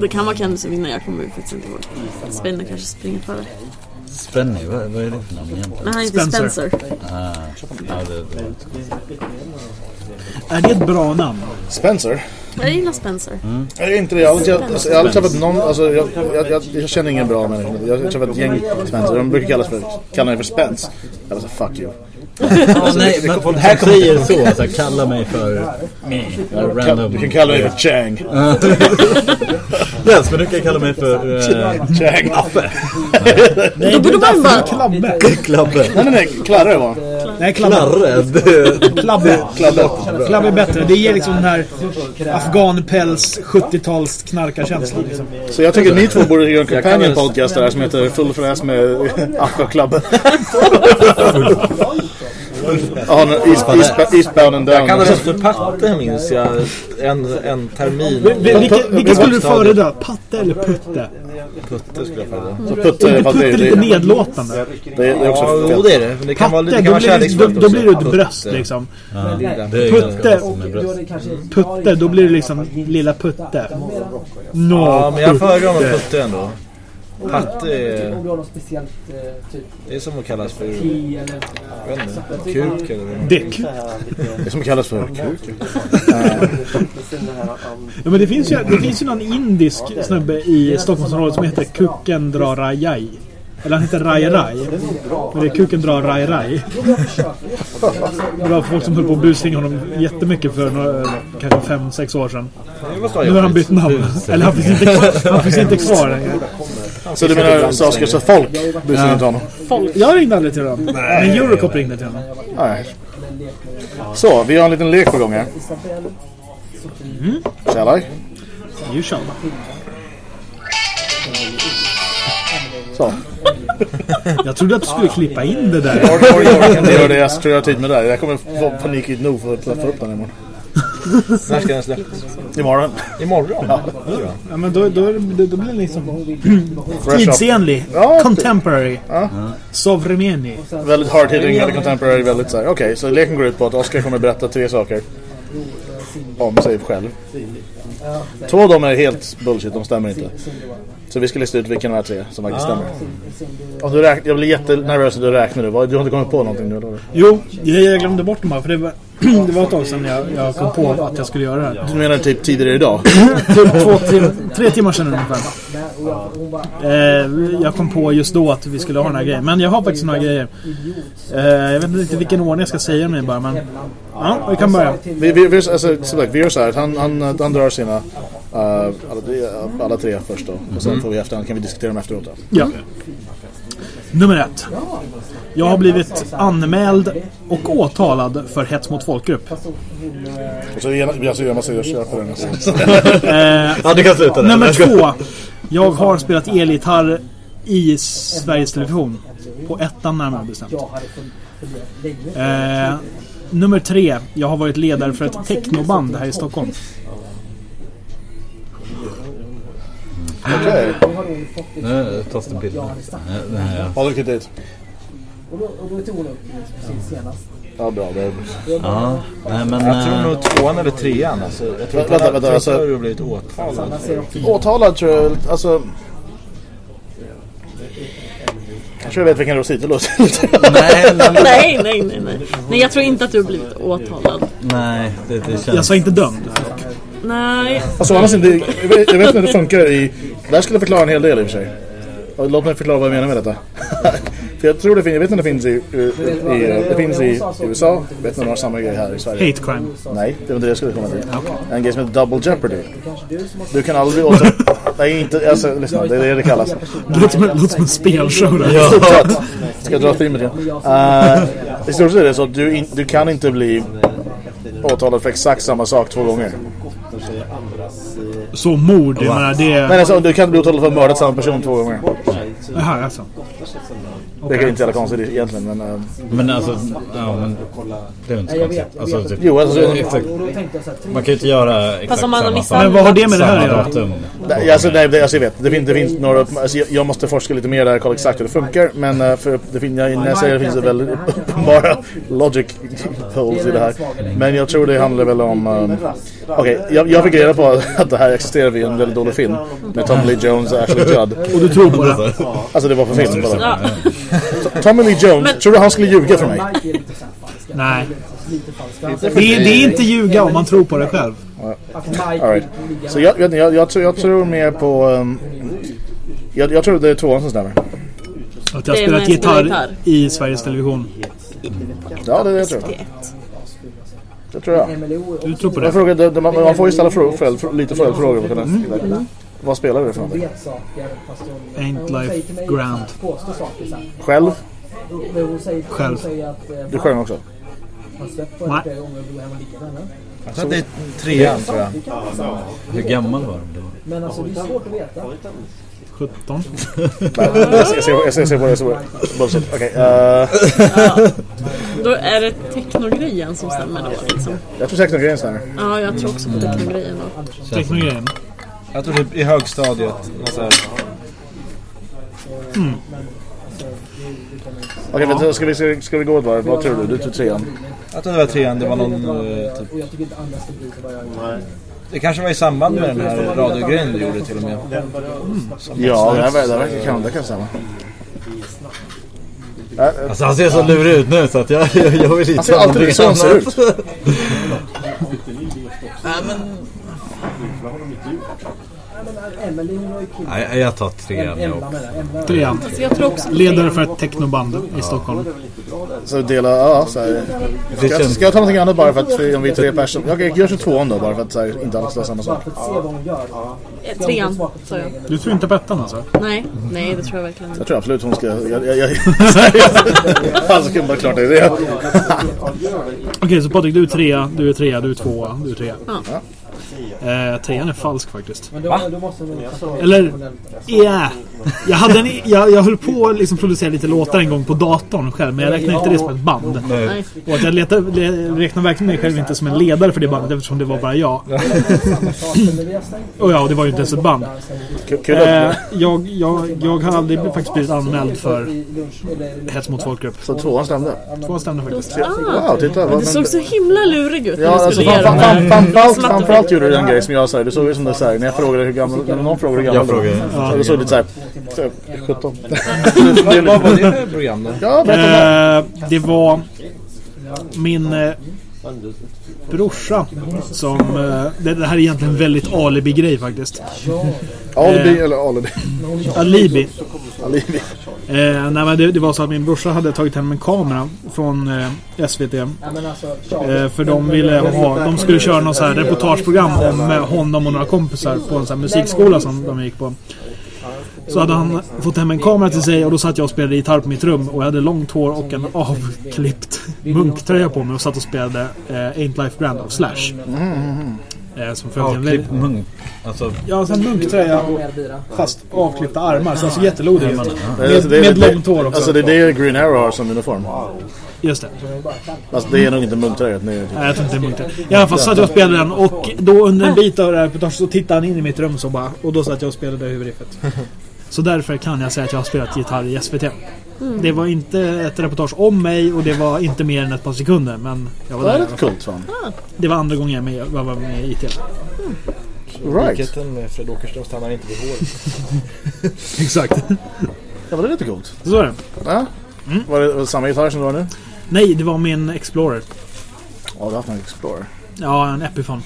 Det kan vara Kenny som vinner, jag kommer faktiskt inte ihåg. Spännande kanske springer före. Spenny, vad, vad är det för namn egentligen? Men han heter Spencer. Spencer. Ah, ja, det, det. Är det ett bra namn? Spencer? Jag gillar Spencer. Jag är inte det. Jag har aldrig, alltså, jag har aldrig träffat någon, alltså, jag, jag, jag, jag känner ingen bra människa. Jag har träffat ett gäng Spencer. De brukar kallas för, kalla mig för Spence. Jag så fuck you. Ah, nej, men folk som säger så, alltså, kalla mig för Kall, random. du kan kalla mig för Chang. <laughs> Yes, men du kan kalla mig för uh, Chang. Affe. Nej, Då borde man bara... Klabbe. Klabbe. Nej, nej, nej. Klarre var Nej. Klarre. Det- Klabbe. Klabbe. Klabbe är bättre. Det ger liksom den här afghanpäls 70-tals knarkarkänslan. Liksom. Så jag tycker ni två borde göra en companion podcast där som heter Full fräs med Affe och Klabbe. <laughs> Ja, no, east, eastbound and Jag kallades för patte minns jag en, en termin. Vilket, vilket skulle du föredra? Patte eller putte? Putte skulle jag föredra. Så putte, Putte är lite det, nedlåtande. det är också Ja, jo fel. det är det. Men det kan vara, Patte, det kan då vara blir, det, då, kärleksfullt då blir det ett också. bröst liksom. Putte. Putte, då blir det liksom lilla putte. Nå, Ja, men jag föredrar nog putte ändå. Patte är, Om du har något speciellt eh, typ det är som att kallas för, jag vet inte, kuk eller Dick. Det som kallas för kuk. Ja, men det finns ju, det finns ju någon indisk snubbe i Stockholmsområdet som heter Kuken drar Rajai. Eller han heter Rai Rai. Men det är Kuken drar Rai Rai. Det var folk som höll på att busringa honom jättemycket för några, kanske fem sex år sedan. Nu har han bytt namn. Eller han finns inte kvar, han finns inte kvar längre. Så du menar saker så folk busar inte honom? Jag ringde aldrig till honom. Men Eurocop ringde till honom. Nej. Så, vi har en liten lek på gång här. Shall I? You shall. Så. Jag trodde att du skulle klippa in det där. Jag tror jag har tid med det. här. Jag kommer få panik nog för att få upp den imorgon. När ska den släppas? Imorgon. Imorgon? Ja. Ja, men då, då, då, då blir den liksom tidsenlig. Ja, Contemporary. Sovremeni. Väldigt hard hitting, väldigt contemporary, väldigt så här. Okej, så leken går ut på att Oscar kommer berätta tre saker. Om sig själv. Två av dem är helt bullshit, de stämmer inte. Så vi ska lista ut vilken av de här tre som faktiskt stämmer. Och du räk- jag blir jättenervös att du räknar Du har inte kommit på någonting nu eller? Jo, jag jag glömde bort dem bara för det var, det var ett tag sedan jag, jag kom på att jag skulle göra det här. Du menar typ tidigare idag? <laughs> Typ två, tim, tre timmar sedan ungefär. Eh, jag kom på just då att vi skulle ha den här grejen. Men jag har faktiskt några grejer. Eh, jag vet inte vilken ordning jag ska säga dem i bara. Men ja, vi kan börja. Vi, vi, vi, alltså, vi gör så här, att han, han, han drar sina uh, alla, alla tre först då. Och sen får vi efterhand, kan vi diskutera dem efteråt då. Ja. Nummer ett. Jag har blivit anmäld och åtalad för hets mot folkgrupp. Och så gärna, alltså gör massa köper den. Eh, Ja, du kan sluta där. nummer två. Jag har spelat elgitarr i Sveriges Television. På ettan närmare bestämt. Eh, nummer tre. Jag har varit ledare för ett technoband här i Stockholm. Okej, Nu tas det bilder. Har du dit? Och då, och då tog hon upp sin senast. Ja, bra. Det är... ja. Nej, men... Jag tror eh, nog tvåan eller trean alltså. Jag tror Vänta, att vänta, alltså- har blivit åtalad. Åtalad tror jag, alltså... Kanske jag vet vilken nej, <laughs> Nej, nej, nej, nej. Nej, jag tror inte att du har blivit åtalad. nej, det, det känns... Jag sa inte dömd. Nej, Alltså annars inte, jag vet, jag vet inte hur det funkar i... Det här skulle förklara en hel del i och för sig. Och låt mig förklara vad jag menar med detta. <laughs> för jag tror det finns, jag vet inte om det finns i, i, i, det finns i USA. Jag vet inte om de har samma grej här i Sverige. Hate crime. Nej, det var inte det jag skulle komma till. En grej som heter Double Jeopardy. Du kan aldrig åter... <laughs> Nej, inte... Alltså, lyssna. Det är det det kallas. Det låter som, en spelshow där. Sett. <laughs> Ska jag dra teamet igen? Uh, I stort sett är det så att du, in, du kan inte bli åtalad för exakt samma sak två gånger. Så mord, jag menar det... Men alltså, du kan inte bli åtalad för att mördat samma person två gånger. Jaha, alltså. Det är inte så jävla konstigt egentligen, men... Uh, Men alltså, ja, men det är inte så konstigt. Alltså, typ, jo, alltså... exakt. Och Man kan ju inte göra exakt samma missat- Men vad har det med det här att göra? datum. Nej, alltså, nej, det, alltså jag vet, det finns, det finns några, alltså, jag, måste forska lite mer där, kolla exakt hur det funkar. Men uh, för det finns, jag, när jag säger det finns det väldigt <laughs> uppenbara logic <laughs> holes i det här. Men jag tror det handlar väl om... Um, Okej, jag, jag fick reda på <laughs> att det här existerar vid en väldigt dålig film. Med Tommy Lee Jones och Ashley Judd. Och du tror på det? Alltså det var på film bara. <laughs> Tommy Lee Jones, Men- tror du han skulle ljuga för mig? Nej. Det är, det är inte ljuga om man tror på det själv. All right. Så jag, jag, jag, jag, tror, jag tror mer på... Um, jag, jag tror det är tvåan som stämmer. Att jag Det är spelat gitarr i Sveriges Television. Ja, det är det jag tror. Det tror jag. Du tror på Jag det? frågade, det- man, man får ju ställa frå, lite följdfrågor. kunna- Vad spelar du för någonting? vet saker fast hon, Ain't hon säger life till mig grand. påstår saker så här. Själv? Hon säger, Själv. Hon säger att eh, Du sjöng också? han släppt på Nej. flera gånger och bor hemma med henne. Jag tror att det är trean tror jag. Hur gammal var de då? Men alltså det är svårt att veta. 17. <laughs> Nej, jag, jag, ser, jag, jag på det så. Bullshit. Okej. eh, Då är det technogrejen som stämmer då liksom. jag tror säkert grejen stämmer. Ja, jag tror också på technogrejen då. Teknogrejen. Jag tror typ i högstadiet. Så här, Okej, men ska vi, se- ska vi gå ett varv? Vad tror du? Du tror trean. jag tror det var trean. Det var någon... eh, Typ, så. Det kanske var i samband med den här radiogrejen du gjorde till och med. Ja, det, verkar kan, det kan stämma. Alltså han ser så lurig ut nu så att jag, jag, jag vill inte Han ser alltid ut som han ser ut. Emelie hon var ju kul. Nej, jag tar trean jag också. Trean. Alltså, jag tror också Ledare för ett technoband i Stockholm. Så dela, ja så här. Ska, jag- ska jag ta någonting annat bara för att om vi är tre personer? Jag jag gör 22 då bara för att så här, inte alla ska samma sak. Eh, Trean, sa jag. Du tror inte på ettan alltså? Nej, nej det tror jag verkligen inte. Jag tror absolut hon ska... Jag, jag, jag, <laughs> alltså kan bara klart det. Okej, så Patrik du är trea, du är trea, du är tvåa, du är trea. Ja. Eh, trean är falsk faktiskt. Men då, då måste ta Eller, ja. Jag, hade en, jag, jag höll på att liksom producera lite låtar en gång på datorn själv, men jag räknade inte det som ett band. Nej. Och att jag letade, räknade verkligen mig själv inte som en ledare för det bandet eftersom det var bara jag. <laughs> Och ja, det var ju inte ens ett band. Kul- Kul Eh, jag, jag, jag har aldrig faktiskt blivit anmäld för hets mot folkgrupp. Så tvåan stämde. Två stämde faktiskt. Ah, Wow, titta. Vad, du såg så himla lurig ut när Ja, du alltså skulle den fram, där. fram, framförallt, gjorde du en grej som jag sa. Du såg ut som det såhär, när jag frågade hur gammal, när någon frågade hur gammal Jag frågade. du var. Du såg lite såhär, så, 17. <laughs> Vad vad var det för program då? Ja. Eh, det var min eh, brorsa som... Eh, det, det här är egentligen en väldigt alibi-grej faktiskt. Alibi eller alibi? Alibi. Alibi. Eh, nej, men det, det var så att min brorsa hade tagit hem en kamera från eh, SVT. Eh, för de ville ha... De skulle köra något så här reportageprogram om eh, honom och några kompisar på en sån här musikskola som de gick på. Så hade han fått hem en kamera till sig och då satt jag och spelade gitarr på mitt rum och jag hade långt hår och en avklippt munktröja på mig och satt och spelade eh, Ain't Life Grand av Slash. Eh, som är en väldigt, Avklippt munk. Alltså, Ja, en munktröja fast avklippta armar. Så alltså jättelodig ut. Det är- Med, med långt hår också. Alltså det är det Green Arrow har som uniform. Just det. Alltså det är nog inte munktröja. Nej, jag tror inte det är munktröja. I alla fall satt jag och spelade den och då under en bit av det här reportaget så tittade han in i mitt rum så bara. Och då satt jag och spelade huvudriffet. Så därför kan jag säga att jag har spelat gitarr i SVT. Det var inte ett reportage om mig och det var inte mer än ett par sekunder. Men jag var Det där är rätt coolt fan. Det var andra gången jag med- var med i IT. Right. Likheten med Fred Åkerström stannar inte vid håret. <laughs> Exakt. Ja men det är lite coolt. Så var det. Ja. Var det var det samma gitarr som du har nu? Nej, det var min Explorer. Ja du har haft en Explorer. Ja, en Epiphone.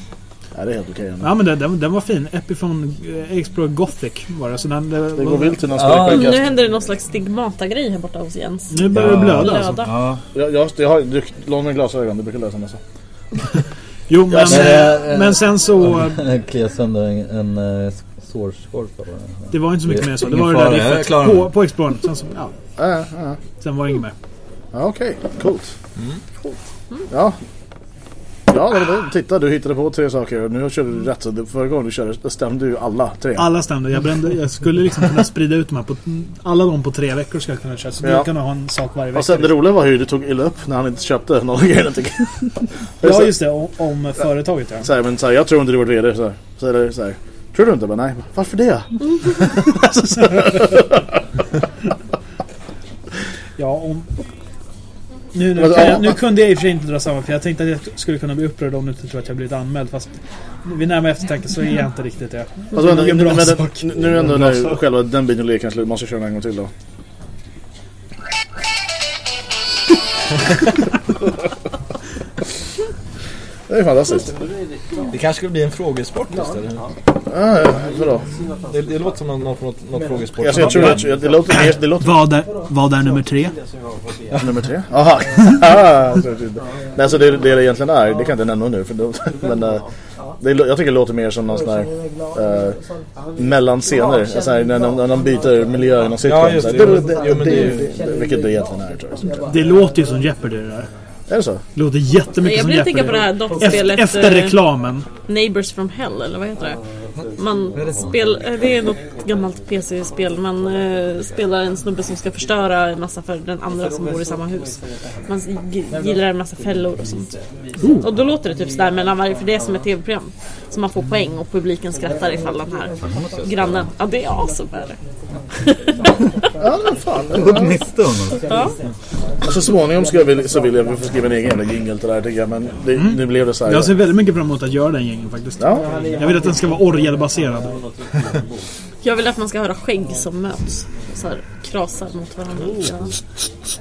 Ja det är helt okej. Ja men den, den, den var fin. Epiphone eh, Explorer Gothic var det. Så den, det, Det går vilt till någon Ja. Nu händer det någon slags stigmata-grej här borta hos Jens. Nu börjar det blöda alltså. Blöda. ja. Jag, jag, jag har, du lånar mig glasögon, det brukar lösa massa. <laughs> Jo men, ser- eh, men sen så... eh, Klia sönder en, en uh, sårskorpa bara. Det var inte så mycket mer så. Det Ingen var det där fara, jag riffet på, på Explorern. Sen, så, ja, Ja, ja, ja. sen var det inget mer. Ja, Okej, coolt. Coolt. Ja. Ja, det, titta du hittade på tre saker och nu körde du rätt. Så förra gången du körde stämde ju alla tre. Alla stämde. Jag, brände, jag skulle liksom kunna sprida ut de här på... Alla de på tre veckor ska jag kunna köra. Så Ja. jag kan ha en sak varje vecka. Och sen det roliga var hur du tog illa upp när han inte köpte någon grej. <laughs> Ja just det, om, om företaget ja. Så här, men så här, jag tror inte du var VD. Så här. Så här. Tror du inte? Men nej. Varför det <laughs> <laughs> om... Nu, nu, jag, nu kunde jag i och för sig inte dra samman för jag tänkte att jag skulle kunna bli upprörd om du inte tror att jag blivit anmäld fast vid närmare eftertanke så är jag inte riktigt det. Alltså, Det är men, nog en men, bra men, sak. nu ändå när själva den bilen leker slut måste jag köra en gång till då. Det är fantastiskt. Det kanske skulle bli en frågesport istället. Ja, ja, vadå? Det, det låter som något, något, något, något frågesport. Alltså, jag tror att det låter mer... Det låter Vad är, vad är nummer tre? Nummer tre? Aha. Ah, så- Nej, alltså det, det det egentligen är, det kan jag inte nämna nu. För då, men eh, det, jag tycker det låter mer som någon sån här uh, mellan scener. Så här, när, de, när de byter miljö i någon sitcom. Ja, just det. det, Jo, men vilket det egentligen är tror jag. Det låter ju som Jeopardy det där. Är det så? Det låter jättemycket Jag som börjar tänka på det Jeopardy. här Efter, efter eh, reklamen. Neighbors from Hell, eller vad heter det? Man spel, det är något gammalt PC-spel. Man eh, spelar en snubbe som ska förstöra en massa för den andra som bor i samma hus. Man gillar en massa fällor och sånt. Och då låter det typ sådär mellan varje, för det är som ett tv-program. Så man får poäng och publiken skrattar ifall den här grannen... Ja, det är awesome är det. Ja, men fan. Gått miste om något. Ja. Så småningom ska jag, vill- så vill jag vi får skriva en egen jingle till det här tycker jag. Men det, nu blev det så här. Jag ser väldigt mycket fram emot att göra den gängen faktiskt. Ja, Jag vill att den ska vara orgelbaserad. Jag vill att man ska höra skägg som möts. Så här, krasar mot varandra. Ja,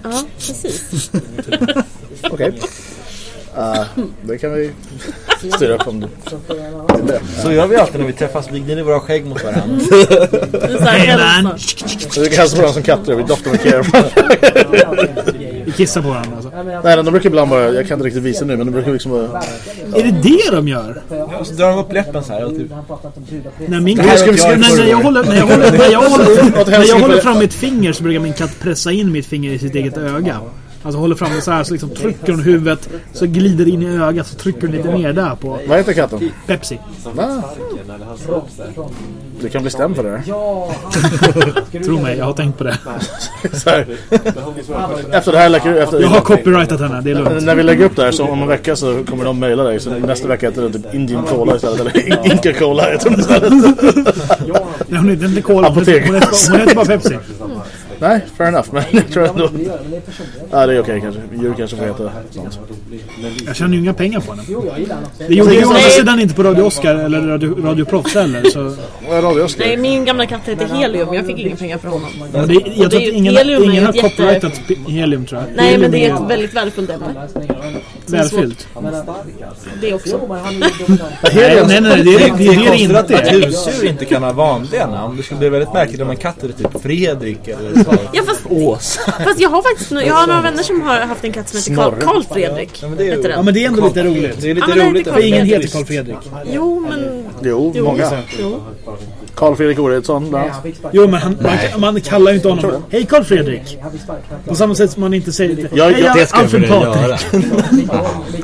ja precis. <laughs> okej. Eh, det kan vi <laughs> styra upp om du vill det. Så gör vi alltid när vi träffas. Vi gnider våra skägg mot varandra. <laughs> Hälsa. Så du kan hälsa på dem som katter, vi doftar med care. Vi kissar på varandra alltså. Nej, de brukar ibland bara, jag kan inte riktigt visa nu, men de brukar liksom bara... Är det det de gör? Och så drar de upp läppen så här. Och typ. När min katt... ska vi skriva när, när jag håller, när jag håller, när jag håller, när jag håller fram mitt finger så brukar min katt pressa in mitt finger i sitt eget öga. Alltså håller fram det så här så liksom trycker hon huvudet så glider det in i ögat så trycker hon lite mer där på Vad heter katten? Pepsi. Va? Du kan bli stämd för det här. <laughs> Tro mig, jag har tänkt på det. <laughs> Efter det här läcker efter, Jag har copyrightat henne, det är lugnt. När vi lägger upp det här så om en vecka så kommer de mejla dig. Så nästa vecka heter det typ Indian Cola istället. Eller Inca Cola heter det istället. Nej, hon heter inte Cola, hon Apotek. hon, hon heter bara Pepsi. Nej, fair enough. Men jag tror ändå... Ja, det är okej kanske. Djur kanske får heta sånt. Jag tjänar ju inga pengar på henne. Det gjorde jag å andra sidan inte på Radio Oscar eller Radio, Radio Proffs heller. Så, Radio Oscar? Nej, min gamla katt heter Helium. Jag fick inga pengar från honom. och det, jag tror att ju- ingen, helium ingen ju har jätte- copyrightat sp- helium tror jag. Nej, men det är Helium ett väldigt värdefullt ämne. välfyllt. Det också. <laughs> Nej, nej, nej, det är det, är det, att inte är. husdjur inte kan ha vanliga namn. Det skulle bli väldigt märkligt om en katt heter typ Fredrik eller så. <laughs> Ja, fast, Ås. fast jag har faktiskt jag har några vänner som har haft en katt som heter Karl, Karl Fredrik. men det är Ja, men det är ändå lite roligt. Det är lite Ja, men det är roligt. För ingen heter Karl Fredrik. Jo, men... Jo, Jo, många. Jo. Karl Fredrik Oredsson annat. Jo, men han, man, man kallar ju inte honom Hej Karl Fredrik. På samma sätt som man inte säger till Ja, Hej ja, Alfred Patrik.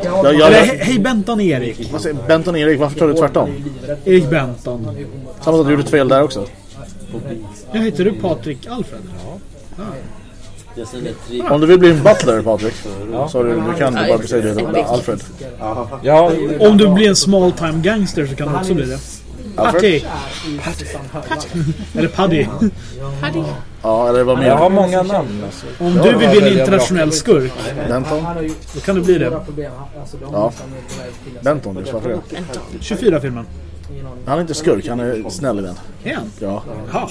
Jag, jag, Eller jag, "Hej- Benton Erik. Benton Erik, varför tar du tvärtom? Erik Benton. Samma sak, du gjorde ett fel där också. Jag heter du Patrik Alfred? Om du vill bli en butler Patrik, så har du, du kan du bara säga det. Alfred. Ja, Om du blir en small time gangster så kan du också bli det. Patty. Eller Paddy. Paddy. Ja, eller vad jag har mer? många namn alltså. Om du vill bli en internationell skurk, Benton? då kan du bli det. Ja. Benton, just varför det? 24 filmen. Han är inte skurk, han är snäll i den. Är han? Ja. Jaha.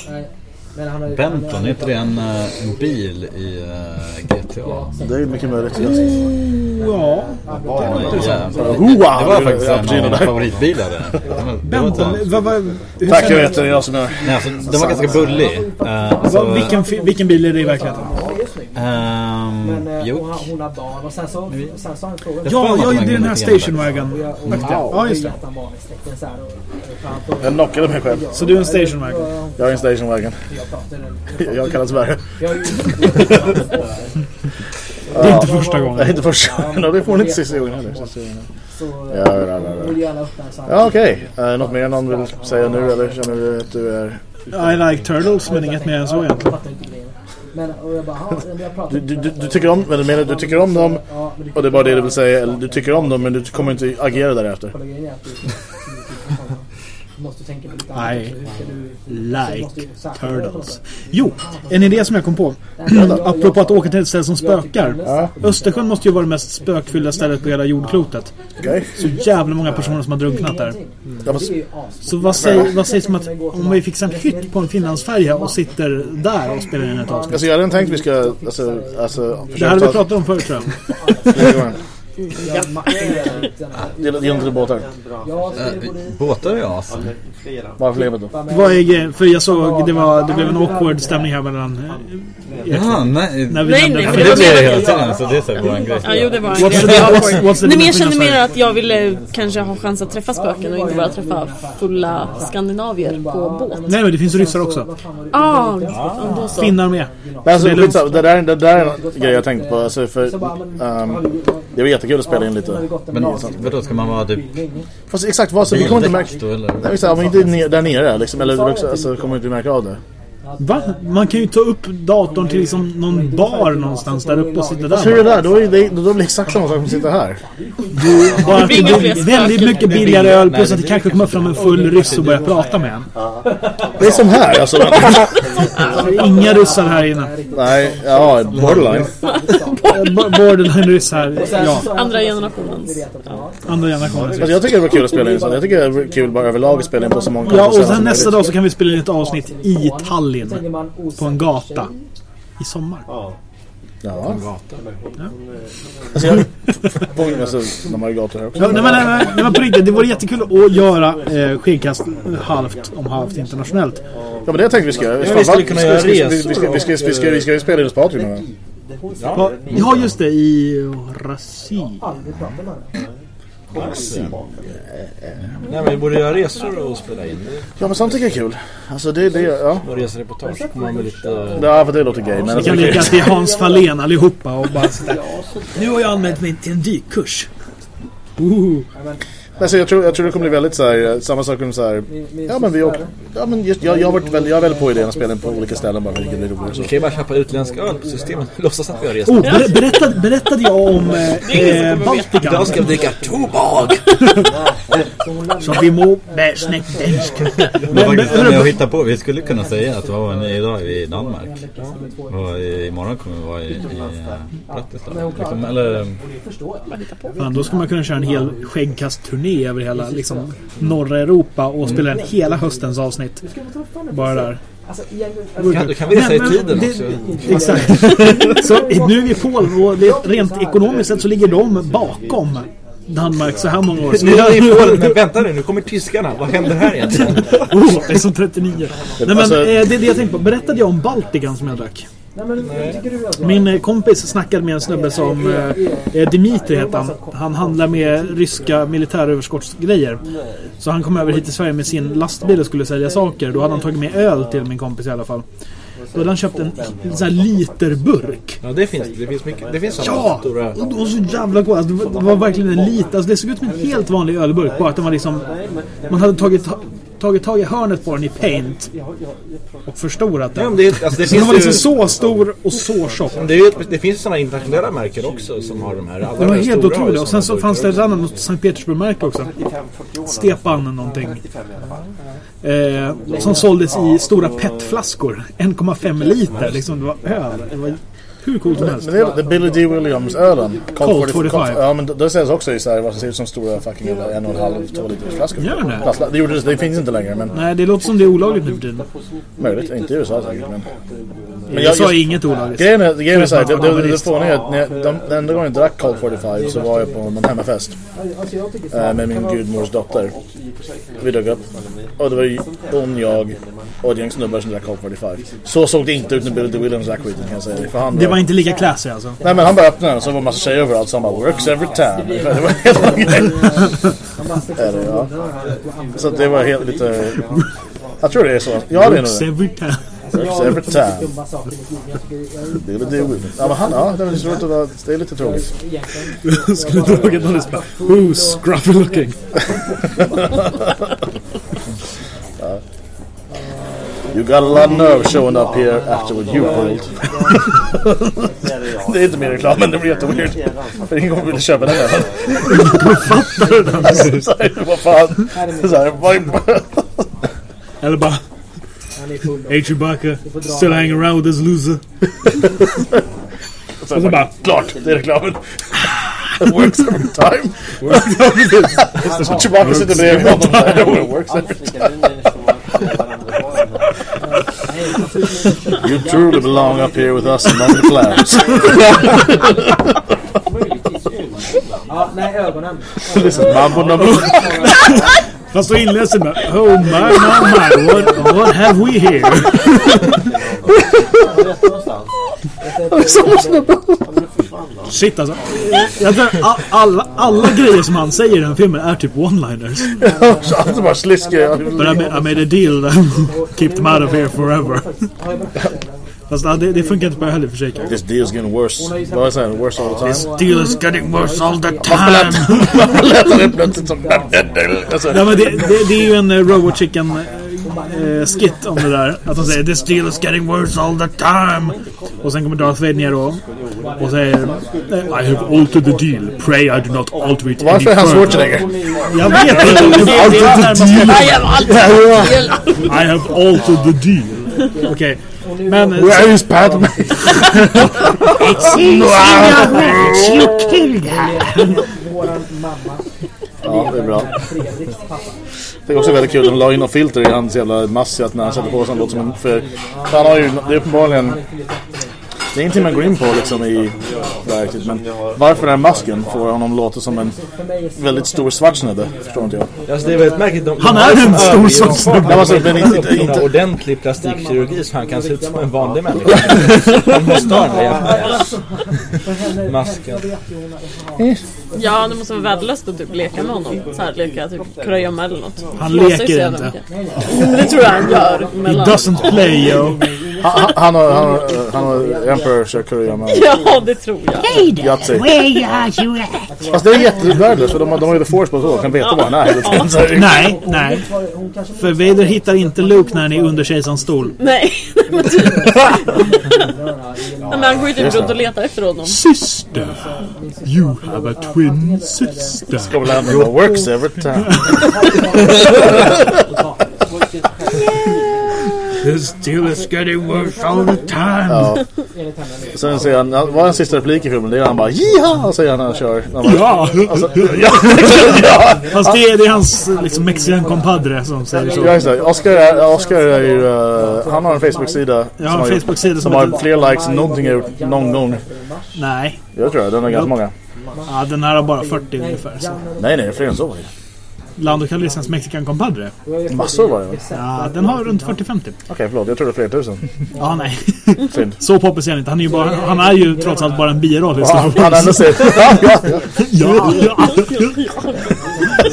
Benton, är inte det en, eh, en bil i uh, GTA? Det är mycket möjligt. Ja. Ja, Hoa! Det var faktiskt en av mina favoritbilar. det. Det var- det var Benton. Vad, vad, hur Tack, jag du? vet det. är jag som är... Nej, alltså, den var ganska bullig. Uh, alltså, Vad- vilken, fi- vilken bil är det i verkligen? ehm, jo. Hon har barn och sen så, sen så har han frågat Ja, fan att ja man det är den här station wagon. Ja, just det. Jag knockade mig själv. Så du är en station wagon? Jag är en station wagon. <laughs> Jag kallas värre. <laughs> Det är inte första gången. Nej, inte första gången. Det får ni inte sista gången heller. Ja, ja, ja, ja. ja okej. Eh, något mer någon vill säga nu eller känner du att du är... I like turtles, men inget mer än så egentligen. Men, och jag bara, ja, men jag pratar Du, du, du, du tycker om, men du menar du tycker om dem och det är bara det du vill säga. Eller du tycker om dem men du kommer inte agera därefter. grejen är att du- du måste tänka på lite Nej. annat. Du- Like turtles. Jo, en idé som jag kom på. Apropå att åka till ett ställe som spökar. Östersjön måste ju vara det mest spökfyllda stället på hela jordklotet. Så jävla många personer som har drunknat där. Så vad, säg, vad sägs om att om vi fixar en hytt på en Finlandsfärja och sitter där och spelar in ett avsnitt? Alltså jag hade tänkt vi ska... Alltså, alltså, Det hade vi pratat om förut tror jag. Det gäller inte båtar. Eh, båtar är as. Varför lever då? Vad är grejen? För jag såg det, var, det blev en awkward stämning här mellan eh. Jaha, nej. När vi Nej, nej, Men för det. det blir det hela tiden, så det är så här våran grej. Ja, jo, det var en What's the grej. what's- what's the Nej, men jag kände mer att jag ville kanske ha chans att träffa spöken och inte bara träffa fulla skandinavier på båt. Nej men det finns ryssar också. Ah, ja, då så. Finnar med. Men alltså, Det det, där, det där är en grej jag tänkt på. Alltså, för, ehm, det var jättekul att spela in lite. Men vadå, ska man vara typ Fast exakt vad som... Vi kommer inte märka... Nej, exakt, om vi inte där nere liksom, eller alltså, kommer inte märka av det. Va? Man kan ju ta upp datorn till liksom någon bar någonstans där uppe och sitta Fast hur är där. det där? Då är det, då blir det exakt samma sak som att sitta här. Bara att det blir väldigt mycket billigare öl plus att det kanske kommer fram en full ryss och börjar prata med en. Det är som här alltså. <laughs> Inga ryssar här inne. Nej, ja, borderline. Borderline-ryss här. Ja, Andra generationens. andra generationen. Alltså, jag tycker det var kul att spela in sånt. Jag tycker det var kul bara överlag att spela in på så många Ja, och sen nästa dag så kan vi spela in ett avsnitt i Tallinn. På en gata. I sommar. Ja. Alltså, jag... På, alltså, <laughs> de har ju gator här också. Ja, nej, men, nej, nej, men på riktigt, det vore jättekul att göra eh, Skäggkast halvt om halvt internationellt. Ja, men det tänkte vi ska göra. Ja, vi skulle kunna göra vi, ska- vi, resor vi, ska- vi, ska- vi, ska- vi ska ju spela in hos Patrik nu. Ja, ja just det, i Rassi. Nej men vi borde göra resor och spela in. Ja, men sånt tycker jag är kul. Alltså det, det, ja. Och resereportage. Kommer man med lite... Ja, för det låter gay. Men Vi kan leka att det är Hans Fahlén allihopa och bara sitta. Nu har jag anmält mig till en dykkurs. Uh. Alltså, jag, tror, jag tror det kommer bli väldigt så här, eh, samma sak som så här, ja men vi åker, ja men just, jag, jag, har varit väldigt, jag är väldigt på idén att spela på olika ställen bara för att det blir roligare så. Vi kan ju bara köpa utländsk öl på systemet. <laughs> Låtsas att vi har resor. Oh, ber berättade, berättade jag om eh, eh, Baltikan? Idag ska vi dricka tobak! <laughs> Som vi må med snäckdansk. Men Men, jag hittar på, vi skulle kunna säga att vad var ni idag är vi i Danmark. Och i- imorgon kommer vi vara i, i eh, Bratislava. Liksom, eller fan, då ska man kunna köra en hel skäggkastturné över hela liksom, norra Europa och spela in hela höstens avsnitt. Bara där. Kan, då kan vi men tiden det- också. Exakt. <laughs> Så nu är vi i Polen och det, rent ekonomiskt sett så ligger de bakom Danmark så här många år. Nu är i Polen, men vänta nu, nu kommer tyskarna. Vad händer här egentligen? <laughs> Oh, det är som 39. Nej, men, Alltså- eh, det är det jag tänkte på. Berättade jag om Baltikan som jag drack? Min eh, kompis snackade med en snubbe som eh, eh, Dimitri heter han. Han handlar med ryska militäröverskottsgrejer. Så han kom över hit till Sverige med sin lastbil och skulle sälja saker. Då hade han tagit med öl till min kompis i alla fall. Då hade han köpt en, här literburk. Ja, det finns det. finns mycket. Det finns sådana Ja! stora... Och det var så jävla gott. Alltså, det, var, verkligen en liten... Alltså, det såg ut som en helt vanlig ölburk. Bara att den var liksom... Man hade tagit, tagit tag i hörnet på den i paint. Och förstorat Ja, den. men det, alltså, det Så den var liksom ju... så stor och så tjock. Det, ju, det finns sådana internationella märken också som har de här. Alla Det var de helt otroligt. Och sen så fanns det ett annat Sankt Petersburg-märke också. Stepan någonting. Eh, som såldes i stora petflaskor. 1,5 liter. Liksom, det var öl. Det var hur coolt som helst. Men det det Billy D. Williams-ölen. Colt 45. Ja, men det säljs också i här, vad som ser ut som stora fucking en och en halv, två liters flaskor. Gör det? Det, gjorde, det finns inte längre, men Nej, det låter som det är olagligt nu för tiden. möjligt. Inte i USA säkert, men... Men Jag sa inget olagligt. Grejen är, grejen är så här, det, det, det, fåniga är att de, den enda gången jag drack Colt 45 så var jag på en hemmafest. Eh, med min gudmors dotter. Vi dök upp. Och det var ju hon, jag och ett gäng snubbar som drack Colt 45. Så såg det inte ut när Billy D. Williams drack skiten kan jag säga. För han var inte lika classy alltså. Nej men han bara öppnade den och så var det massa tjejer överallt så han bara works every time. Det var helt annan grej. <laughs> Eller, ja. Så det var helt lite... Jag tror det är så. Ja det är nog det. Every time. Works every time. Det är lite roligt. Ja men han, ja det är lite roligt att vara- det är lite tråkigt. <laughs> Skulle dragit någon bara Who's scruffy looking? <laughs> You got a lot of nerve showing up here after what you pulled. <laughs> det är inte mer reklam men det blir jätteweird. För ingen kommer vilja köpa den här. Så <laughs> här, Vad fan. Så här, vad- Eller bara Hey Chewbacca, still hanging around with this loser. Så jag bara, klart, det är reklamen. It works every time. Så <laughs> Chewbacca sitter bredvid honom it works every time. You truly belong up here with us among the clouds. Ja, nej, ögonen. This is mambo number Fast då inleds det med Oh my my my, what, what have we here? <laughs> Shit alltså. Jag tror alla, alla grejer som han säger i den filmen är typ one-liners. Allt bara sliskar. But I made, I made a deal that <laughs> keep them out of here forever. Fast ja, det, det funkar inte på det heller för sig. This deal's getting worse. Vad är det? Worse all the This time? deal is getting worse all the time. <laughs> varför lät han det plötsligt som... Nej, men det, det, det är ju en uh, Robo Chicken uh, eh, skit om det där. Att de säger This deal is getting worse all the time. Och sen kommer Darth Vader ner då. Och säger I have altered the deal. Pray I do not alter it Varför är han any further." Schwarzenegger? Jag vet inte. Är det här man ska- I have altered the deal. Okej. Men... Where is Padme? <laughs> Ja, det är bra. Det är också väldigt kul. De la in något filter i hans jävla mask att när han sätter på sig han låter som en... För, han har ju... Det är uppenbarligen... Det är ingenting man går in på liksom i verkligt men varför den här masken får honom låta som en väldigt stor Schwarzenegger förstår inte jag. Alltså det är väldigt märkligt. De, Han de är en stor form. Ja, alltså, men inte- De inte- ordentlig plastikkirurgi så han kan se ut som en vanlig människa. Han måste ha den där jävla masken. Ja, det måste vara värdelöst att typ leka med honom. Så här, leka typ kurragömma eller något. Han leker inte. Men det tror jag han gör. He Mellan. doesn't play yo. Han, han, han har... Han, har- han har Emperor kör kurragömma. Ja, det tror jag. Yatzy. Where are you at? Fast det är jättevärdelöst för de, har- de har ju The Force på så kan veta var han <laughs> är Nej, nej. För Vader hittar inte Luke när han är under kejsarens stol. Nej, men <laughs> typ. Men han går ju typ runt och letar efter honom. Sister, you have a twin sister. Scoblander works every time. <laughs> This deal is getting worse all the time. Ja. Sen säger han, vad är den sista replik i filmen? Det är han bara Jiha! säger han när han kör. Han bara, Ja, alltså, <laughs> ja, ja. fast det är, det är hans liksom, mexican compadre som säger så. Ja, det. Oscar Oscar är ju, eh, han har en Facebook-sida. Har en Facebook-sida som som har fler likes än någonting jag gjort någon gång. Nej, Jag tror det, den har ganska många. Ja, den här har bara 40 ungefär. Så. Nej, nej, fler än så var det. Lando Calrissians mexican compadre. Massor var det va? Ja, den har runt 40-50. Okej, förlåt. Jag trodde fler tusen. Ja, nej. Synd. Så poppis är han inte. Han är ju, bara, han är ju trots allt bara en biroll i Star Han Wars. han ändå säger <laughs> ja, ja, ja. Ja,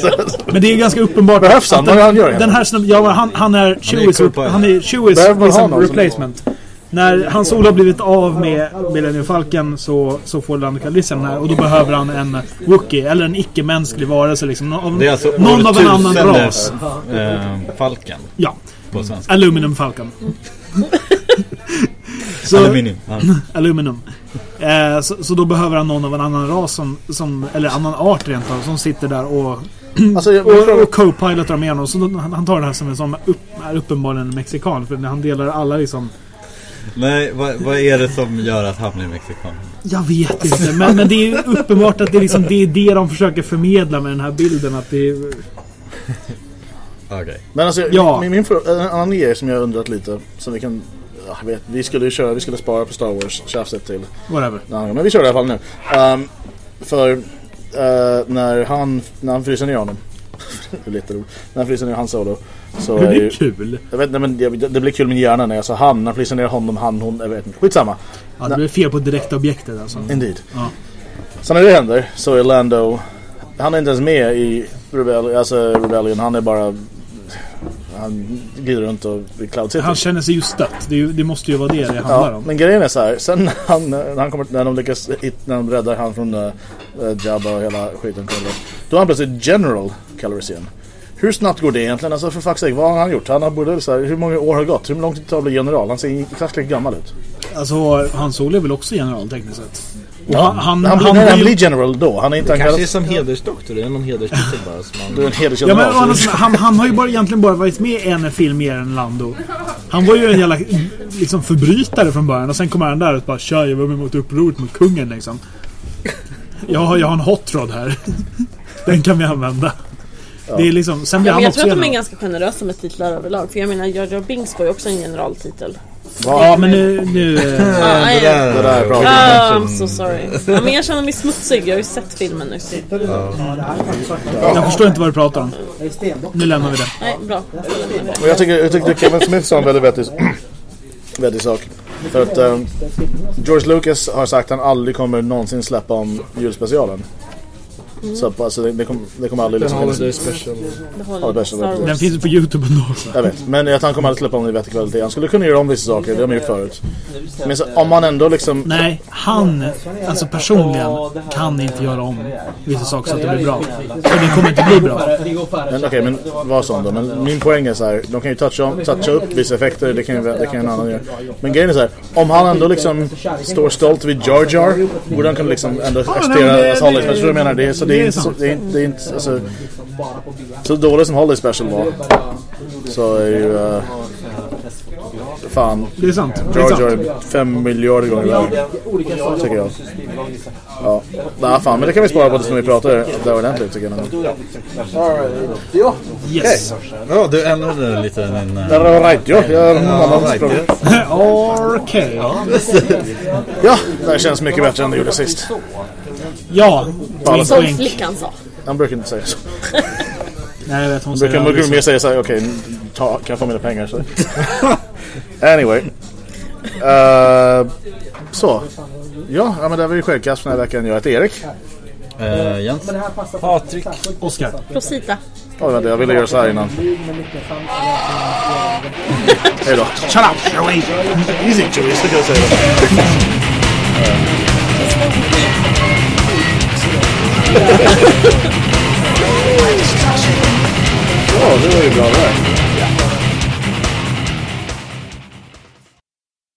ja. Men det är ju ganska uppenbart Behövs han? Vad han gör den här snubben, ja, han, han är Chewies, liksom, replacement. När Han Solo har blivit av med Millennium Falcon så, så får Lando Calrissian den här och då behöver han en Wookie eller en icke-mänsklig varelse liksom. Någon, Det är alltså någon av en annan ras. Eh, falken Ja, på svenska. Aluminum Falcon. <laughs> så, Aluminium. Ja. <laughs> Aluminum. Eh, så, så då behöver han någon av en annan ras som, som eller annan art rent av som sitter där och <clears throat> Alltså, jag, och, och co-pilotar med honom. Så då, han, han tar den här som en som upp, är uppenbarligen en mexikan. För när han delar alla liksom... Nej, vad, vad är det som gör att han blir mexikan? Jag vet inte. Men, men det är ju uppenbart att det är, liksom, det är det de försöker förmedla med den här bilden. Att det är, Okej. Men alltså, Ja. min, min frå- en annan grej som jag har undrat lite, som vi kan, ja, jag vet, vi skulle ju köra, vi skulle spara på Star Wars tjafset till whatever. men vi kör det i alla fall nu. Ehm, för eh, när han, när han fryser ner honom, <laughs> lite roligt, när han fryser ner hans solo, så det ju, är kul. jag vet inte men det, det blir kul med hjärnan när jag sa han, han fryser ner honom, han, hon, jag vet inte, skitsamma. Ja, det blir fel på direkta objektet alltså. Indeed. Ja. Så när det händer så är Lando, han är inte ens med i Rebellion, alltså Rebellion, han är bara, han glider runt och i Cloud City. Han känner sig ju stött. Det, det måste ju vara det det handlar Ja, om. men grejen är så här. Sen när, han, när, han kommer, när de lyckas när de räddar han från uh, Jabba och hela skiten Då är han plötsligt General Calrissian Hur snabbt går det egentligen? Alltså för fuck's sake, vad har han gjort? Han har borde så här, hur många år har gått? Hur lång tid tar det att bli general? Han ser exakt lika gammal ut Alltså, han är väl också general tekniskt sett. Och Ja, han, han, han, blir, han, har han blir general då Han är inte han Kanske är som hedersdoktor, det är någon hederstitel bara som du är man... en Ja, men, hedersgeneral å andra så- sidan, han, han har ju bara, egentligen bara varit med i en film mer än Lando. Han var ju en jävla liksom, förbrytare från början och sen kommer han där och bara Tja, jag var med mot upproret mot kungen liksom. Jag har, jag har en hot rod här. <laughs> Den kan vi använda. Det är liksom, sen blir Ja, han men jag också tror att de är ganska generösa med titlar överlag. För jag menar, Jar Jar Binks får ju också en generaltitel. Ja, men nu... nu eh, <laughs> Ah, Det där, Det där är bra. Ah, I'm so sorry. Ja, men jag känner mig smutsig. Jag har ju sett filmen nyss. jag förstår inte vad du pratar om. Nu lämnar vi det. Nej, bra. Och jag tycker, jag tycker Kevin Smith sa en väldigt vettig, <clears throat> vettig sak För att eh, George Lucas har sagt att han aldrig kommer någonsin släppa om julspecialen Så på, alltså, det, det, kommer, det kommer aldrig Den liksom... Holiday Special. Det håller Ja, Wars. Den finns på Youtube ändå. Jag vet, men jag han kommer aldrig släppa om i vettig kvalitet. Han skulle kunna göra om vissa saker, det har man gjort förut. Men så, om man ändå liksom... Nej, han, alltså personligen, kan inte göra om vissa saker så att det blir bra. För det kommer inte bli bra. Okej, men vad sån då? Men min poäng är så här, de kan ju toucha, om, toucha upp vissa effekter, det kan ju det kan ju en annan göra. Men grejen är så här, om han ändå liksom står stolt vid Jar Jar, borde han kunna liksom ändå acceptera Holiday Special. Jag menar? Det är, så det är, inte, så, det är, inte- det är inte, alltså, så dåligt som Holiday Special var. Så är ju, uh, fan, Det är sant. Jar. Jar fem miljarder gånger värre. Tycker jag. Ja, nej fan, men det kan vi spara på tills vi pratar där ordentligt tycker jag. Yes. Ja, du ändrade lite Det var right, ja. Jag. <laughs> Okej. Ja, det känns mycket bättre än det gjorde sist. Ja. Wink Som wink. flickan sa. Han brukar inte säga så. <laughs> Nej, jag vet hon Han säger brukar, brukar aldrig mer så. säga såhär, okej, ta, kan jag få mina pengar? Så. <laughs> anyway. Uh, så. Ja, ja, men det var ju självkast för den här veckan. Jag heter Erik. eh, Jens? Patrik. Oscar. Rosita. Oh, vänta, jag ville göra så här innan. <laughs> Hej då. Shut up, Joey! Easy, Joey. Så kan jag säga det. Ja, det var ju bra det.